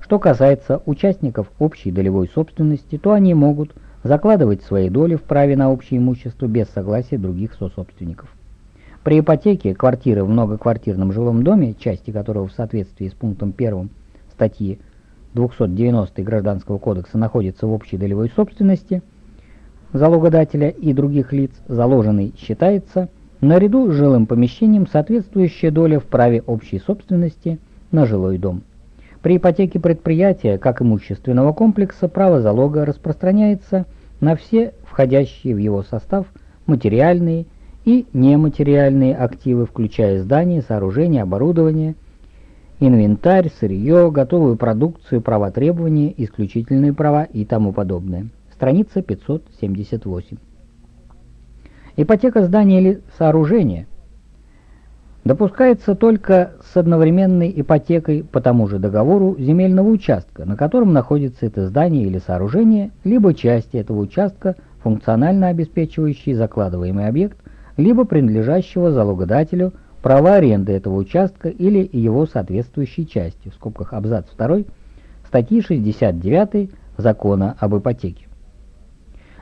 Что касается участников общей долевой собственности, то они могут закладывать свои доли в праве на общее имущество без согласия других сособственников. При ипотеке квартиры в многоквартирном жилом доме, части которого в соответствии с пунктом 1 статьи 290 Гражданского кодекса находятся в общей долевой собственности залогодателя и других лиц, заложенный считается наряду с жилым помещением соответствующая доля в праве общей собственности на жилой дом. При ипотеке предприятия, как имущественного комплекса, право залога распространяется на все входящие в его состав материальные и нематериальные активы, включая здания, сооружения, оборудование инвентарь, сырье, готовую продукцию, права требования, исключительные права и тому подобное. Страница 578. Ипотека здания или сооружения допускается только с одновременной ипотекой по тому же договору земельного участка, на котором находится это здание или сооружение, либо части этого участка, функционально обеспечивающие закладываемый объект, либо принадлежащего залогодателю права аренды этого участка или его соответствующей части, в скобках абзац 2 статьи 69 Закона об ипотеке.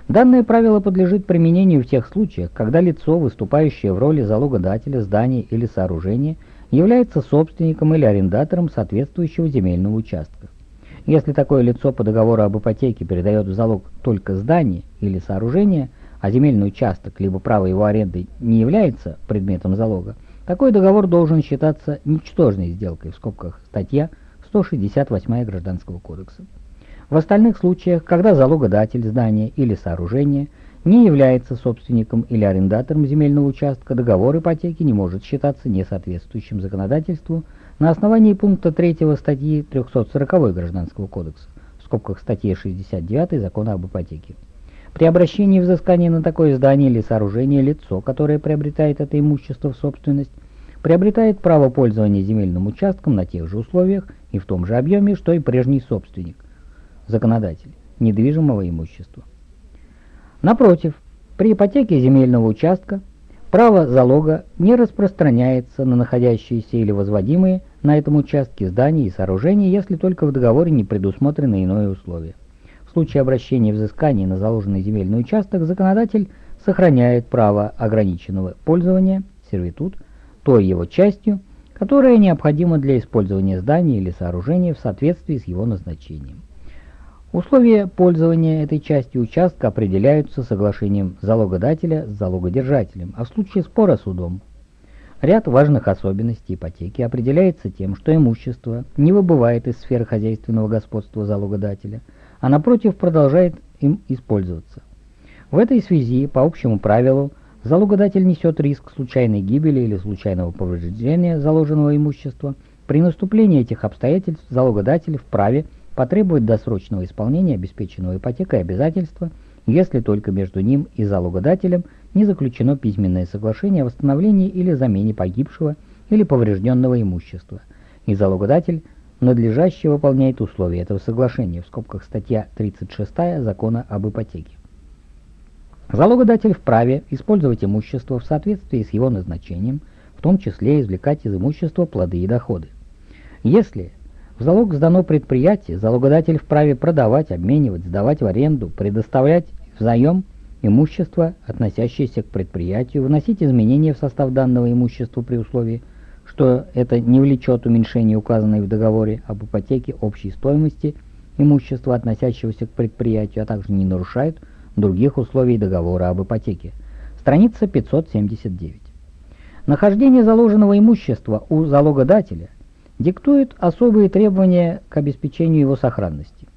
Данное правило подлежит применению в тех случаях, когда лицо, выступающее в роли залогодателя здания или сооружения, является собственником или арендатором соответствующего земельного участка. Если такое лицо по договору об ипотеке передает в залог только здание или сооружение, а земельный участок либо право его аренды не является предметом залога, такой договор должен считаться ничтожной сделкой, в скобках статья 168 Гражданского кодекса. В остальных случаях, когда залогодатель здания или сооружения не является собственником или арендатором земельного участка, договор ипотеки не может считаться несоответствующим законодательству на основании пункта 3 статьи 340 Гражданского кодекса, в скобках статьи 69 Закона об ипотеке. При обращении взыскания на такое здание или сооружение лицо, которое приобретает это имущество в собственность, приобретает право пользования земельным участком на тех же условиях и в том же объеме, что и прежний собственник, законодатель недвижимого имущества. Напротив, при ипотеке земельного участка право залога не распространяется на находящиеся или возводимые на этом участке здания и сооружения, если только в договоре не предусмотрено иное условие. Случае обращения взыскания на заложенный земельный участок законодатель сохраняет право ограниченного пользования, сервитут, той его частью, которая необходима для использования здания или сооружения в соответствии с его назначением. Условия пользования этой части участка определяются соглашением залогодателя с залогодержателем, а в случае спора судом. Ряд важных особенностей ипотеки определяется тем, что имущество не выбывает из сферы хозяйственного господства залогодателя, а напротив продолжает им использоваться. В этой связи, по общему правилу, залогодатель несет риск случайной гибели или случайного повреждения заложенного имущества. При наступлении этих обстоятельств залогодатель вправе потребует досрочного исполнения обеспеченного ипотекой обязательства, если только между ним и залогодателем не заключено письменное соглашение о восстановлении или замене погибшего или поврежденного имущества, и залогодатель надлежаще выполняет условия этого соглашения, в скобках статья 36 Закона об ипотеке. Залогодатель вправе использовать имущество в соответствии с его назначением, в том числе извлекать из имущества плоды и доходы. Если в залог сдано предприятие, залогодатель вправе продавать, обменивать, сдавать в аренду, предоставлять взаем имущество, относящееся к предприятию, вносить изменения в состав данного имущества при условии, что это не влечет уменьшения указанной в договоре об ипотеке общей стоимости имущества, относящегося к предприятию, а также не нарушает других условий договора об ипотеке. Страница 579. Нахождение заложенного имущества у залогодателя диктует особые требования к обеспечению его сохранности.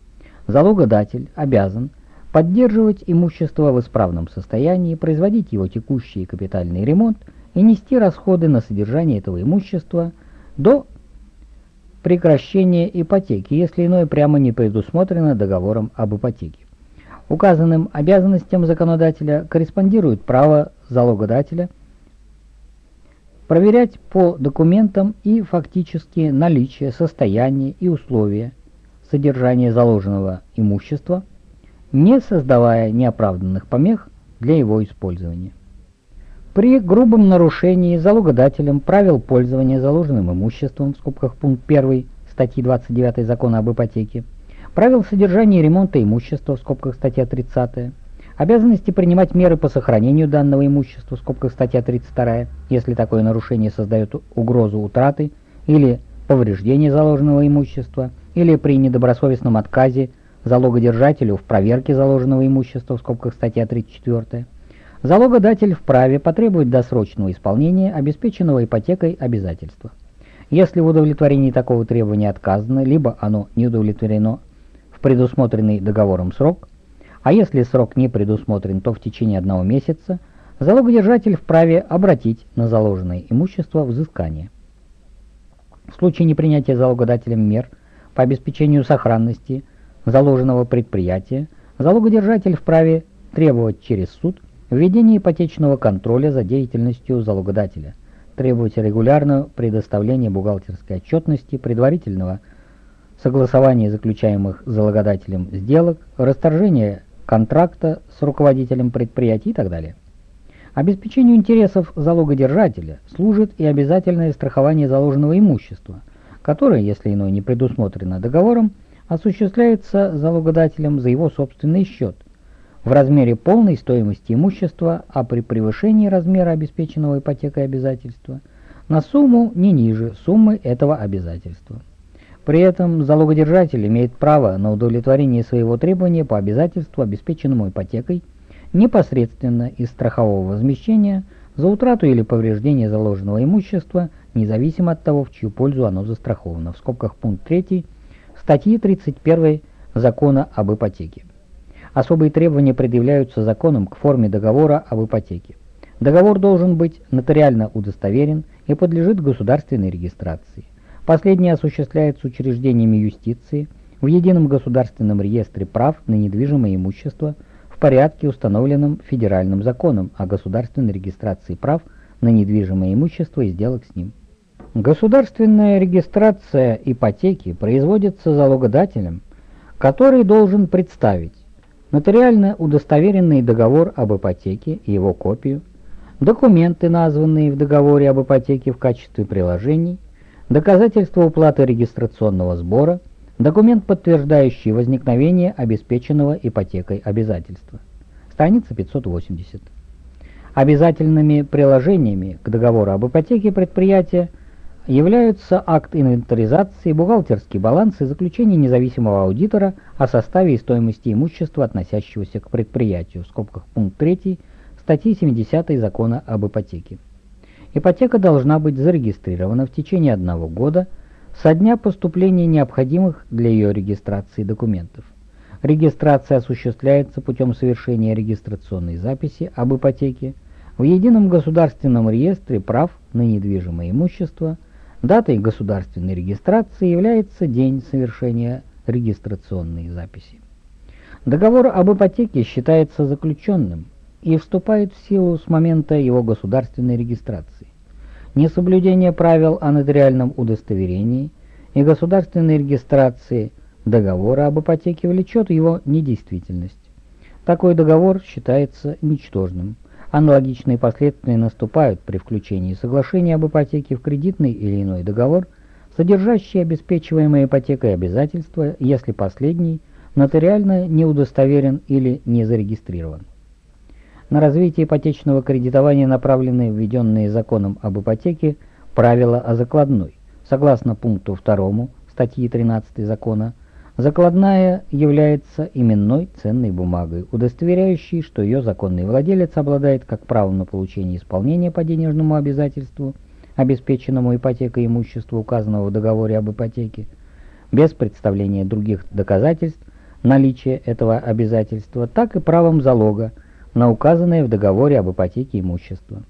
Залогодатель обязан поддерживать имущество в исправном состоянии, производить его текущий и капитальный ремонт и нести расходы на содержание этого имущества до прекращения ипотеки, если иное прямо не предусмотрено договором об ипотеке. Указанным обязанностям законодателя корреспондирует право залогодателя проверять по документам и фактически наличие, состояние и условия содержания заложенного имущества, не создавая неоправданных помех для его использования. При грубом нарушении залогодателем правил пользования заложенным имуществом, в скобках пункт 1 статьи 29 Закона об ипотеке, правил содержания и ремонта имущества, в скобках статья 30 Обязанности принимать меры по сохранению данного имущества, в скобках статья 32, если такое нарушение создает угрозу утраты или повреждения заложенного имущества, или при недобросовестном отказе залогодержателю в проверке заложенного имущества, в скобках статья 34. Залогодатель вправе потребовать досрочного исполнения обеспеченного ипотекой обязательства. Если в удовлетворении такого требования отказано, либо оно не удовлетворено в предусмотренный договором срок, а если срок не предусмотрен, то в течение одного месяца залогодержатель вправе обратить на заложенное имущество взыскание. В случае непринятия залогодателем мер по обеспечению сохранности заложенного предприятия, залогодержатель вправе требовать через суд введение ипотечного контроля за деятельностью залогодателя, требовать регулярного предоставления бухгалтерской отчетности, предварительного согласования заключаемых залогодателем сделок, расторжения контракта с руководителем предприятия и так далее. Обеспечению интересов залогодержателя служит и обязательное страхование заложенного имущества, которое, если иное не предусмотрено договором, осуществляется залогодателем за его собственный счет в размере полной стоимости имущества, а при превышении размера обеспеченного ипотекой обязательства на сумму не ниже суммы этого обязательства. При этом залогодержатель имеет право на удовлетворение своего требования по обязательству, обеспеченному ипотекой, непосредственно из страхового возмещения за утрату или повреждение заложенного имущества, независимо от того, в чью пользу оно застраховано. В скобках пункт 3 статьи 31 Закона об ипотеке. Особые требования предъявляются законом к форме договора об ипотеке. Договор должен быть нотариально удостоверен и подлежит государственной регистрации. Последнее осуществляется учреждениями юстиции в Едином государственном реестре прав на недвижимое имущество в порядке, установленном федеральным законом о государственной регистрации прав на недвижимое имущество и сделок с ним. Государственная регистрация ипотеки производится залогодателем, который должен представить нотариально удостоверенный договор об ипотеке и его копию, документы, названные в договоре об ипотеке в качестве приложений, доказательство уплаты регистрационного сбора, документ, подтверждающий возникновение обеспеченного ипотекой обязательства. Страница 580. Обязательными приложениями к договору об ипотеке предприятия являются акт инвентаризации, бухгалтерский баланс и заключение независимого аудитора о составе и стоимости имущества, относящегося к предприятию, в скобках пункт 3 статьи 70 Закона об ипотеке. Ипотека должна быть зарегистрирована в течение одного года со дня поступления необходимых для ее регистрации документов. Регистрация осуществляется путем совершения регистрационной записи об ипотеке в Едином государственном реестре прав на недвижимое имущество. Датой государственной регистрации является день совершения регистрационной записи. Договор об ипотеке считается заключенным и вступает в силу с момента его государственной регистрации. Несоблюдение правил о нотариальном удостоверении и государственной регистрации договора об ипотеке влечет его недействительность. Такой договор считается ничтожным. Аналогичные последствия наступают при включении соглашения об ипотеке в кредитный или иной договор, содержащий обеспечиваемые ипотекой обязательства, если последний нотариально не удостоверен или не зарегистрирован. На развитие ипотечного кредитования направлены введенные законом об ипотеке правила о закладной. Согласно пункту 2 статьи 13 закона, закладная является именной ценной бумагой, удостоверяющей, что ее законный владелец обладает как правом на получение исполнения по денежному обязательству, обеспеченному ипотекой имущества, указанного в договоре об ипотеке, без представления других доказательств наличия этого обязательства, так и правом залога, на указанное в договоре об ипотеке имущество.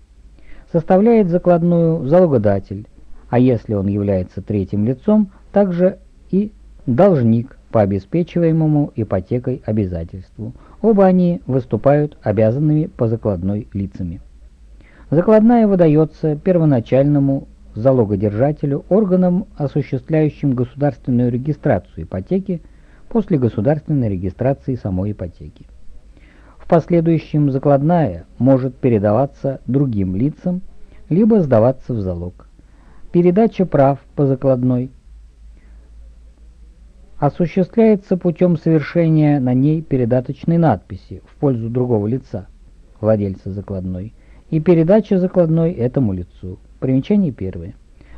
Составляет закладную залогодатель, а если он является третьим лицом, также и должник по обеспечиваемому ипотекой обязательству. Оба они выступают обязанными по закладной лицами. Закладная выдается первоначальному залогодержателю органам, осуществляющим государственную регистрацию ипотеки после государственной регистрации самой ипотеки. В последующем закладная может передаваться другим лицам, либо сдаваться в залог. Передача прав по закладной осуществляется путем совершения на ней передаточной надписи в пользу другого лица, владельца закладной, и передача закладной этому лицу. Примечание первое.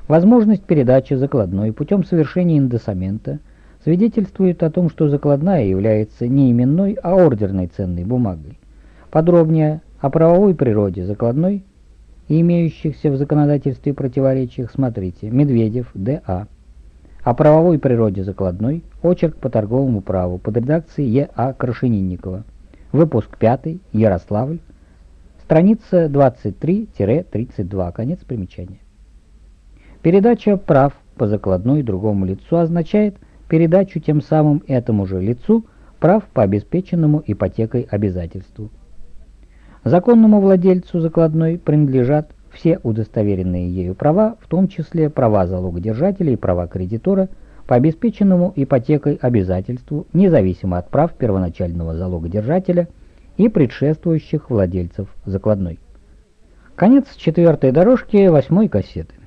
Возможность передачи закладной путем совершения индосамента – свидетельствует о том, что закладная является не именной, а ордерной ценной бумагой. Подробнее о правовой природе закладной и имеющихся в законодательстве противоречиях смотрите Медведев, Д.А. О правовой природе закладной, очерк по торговому праву под редакцией Е.А. Крашенинникова. Выпуск 5, Ярославль, страница 23-32, конец примечания. Передача прав по закладной другому лицу означает передачу тем самым этому же лицу прав по обеспеченному ипотекой обязательству. Законному владельцу закладной принадлежат все удостоверенные ею права, в том числе права залогодержателя и права кредитора по обеспеченному ипотекой обязательству, независимо от прав первоначального залогодержателя и предшествующих владельцев закладной. Конец четвертой дорожки восьмой кассеты.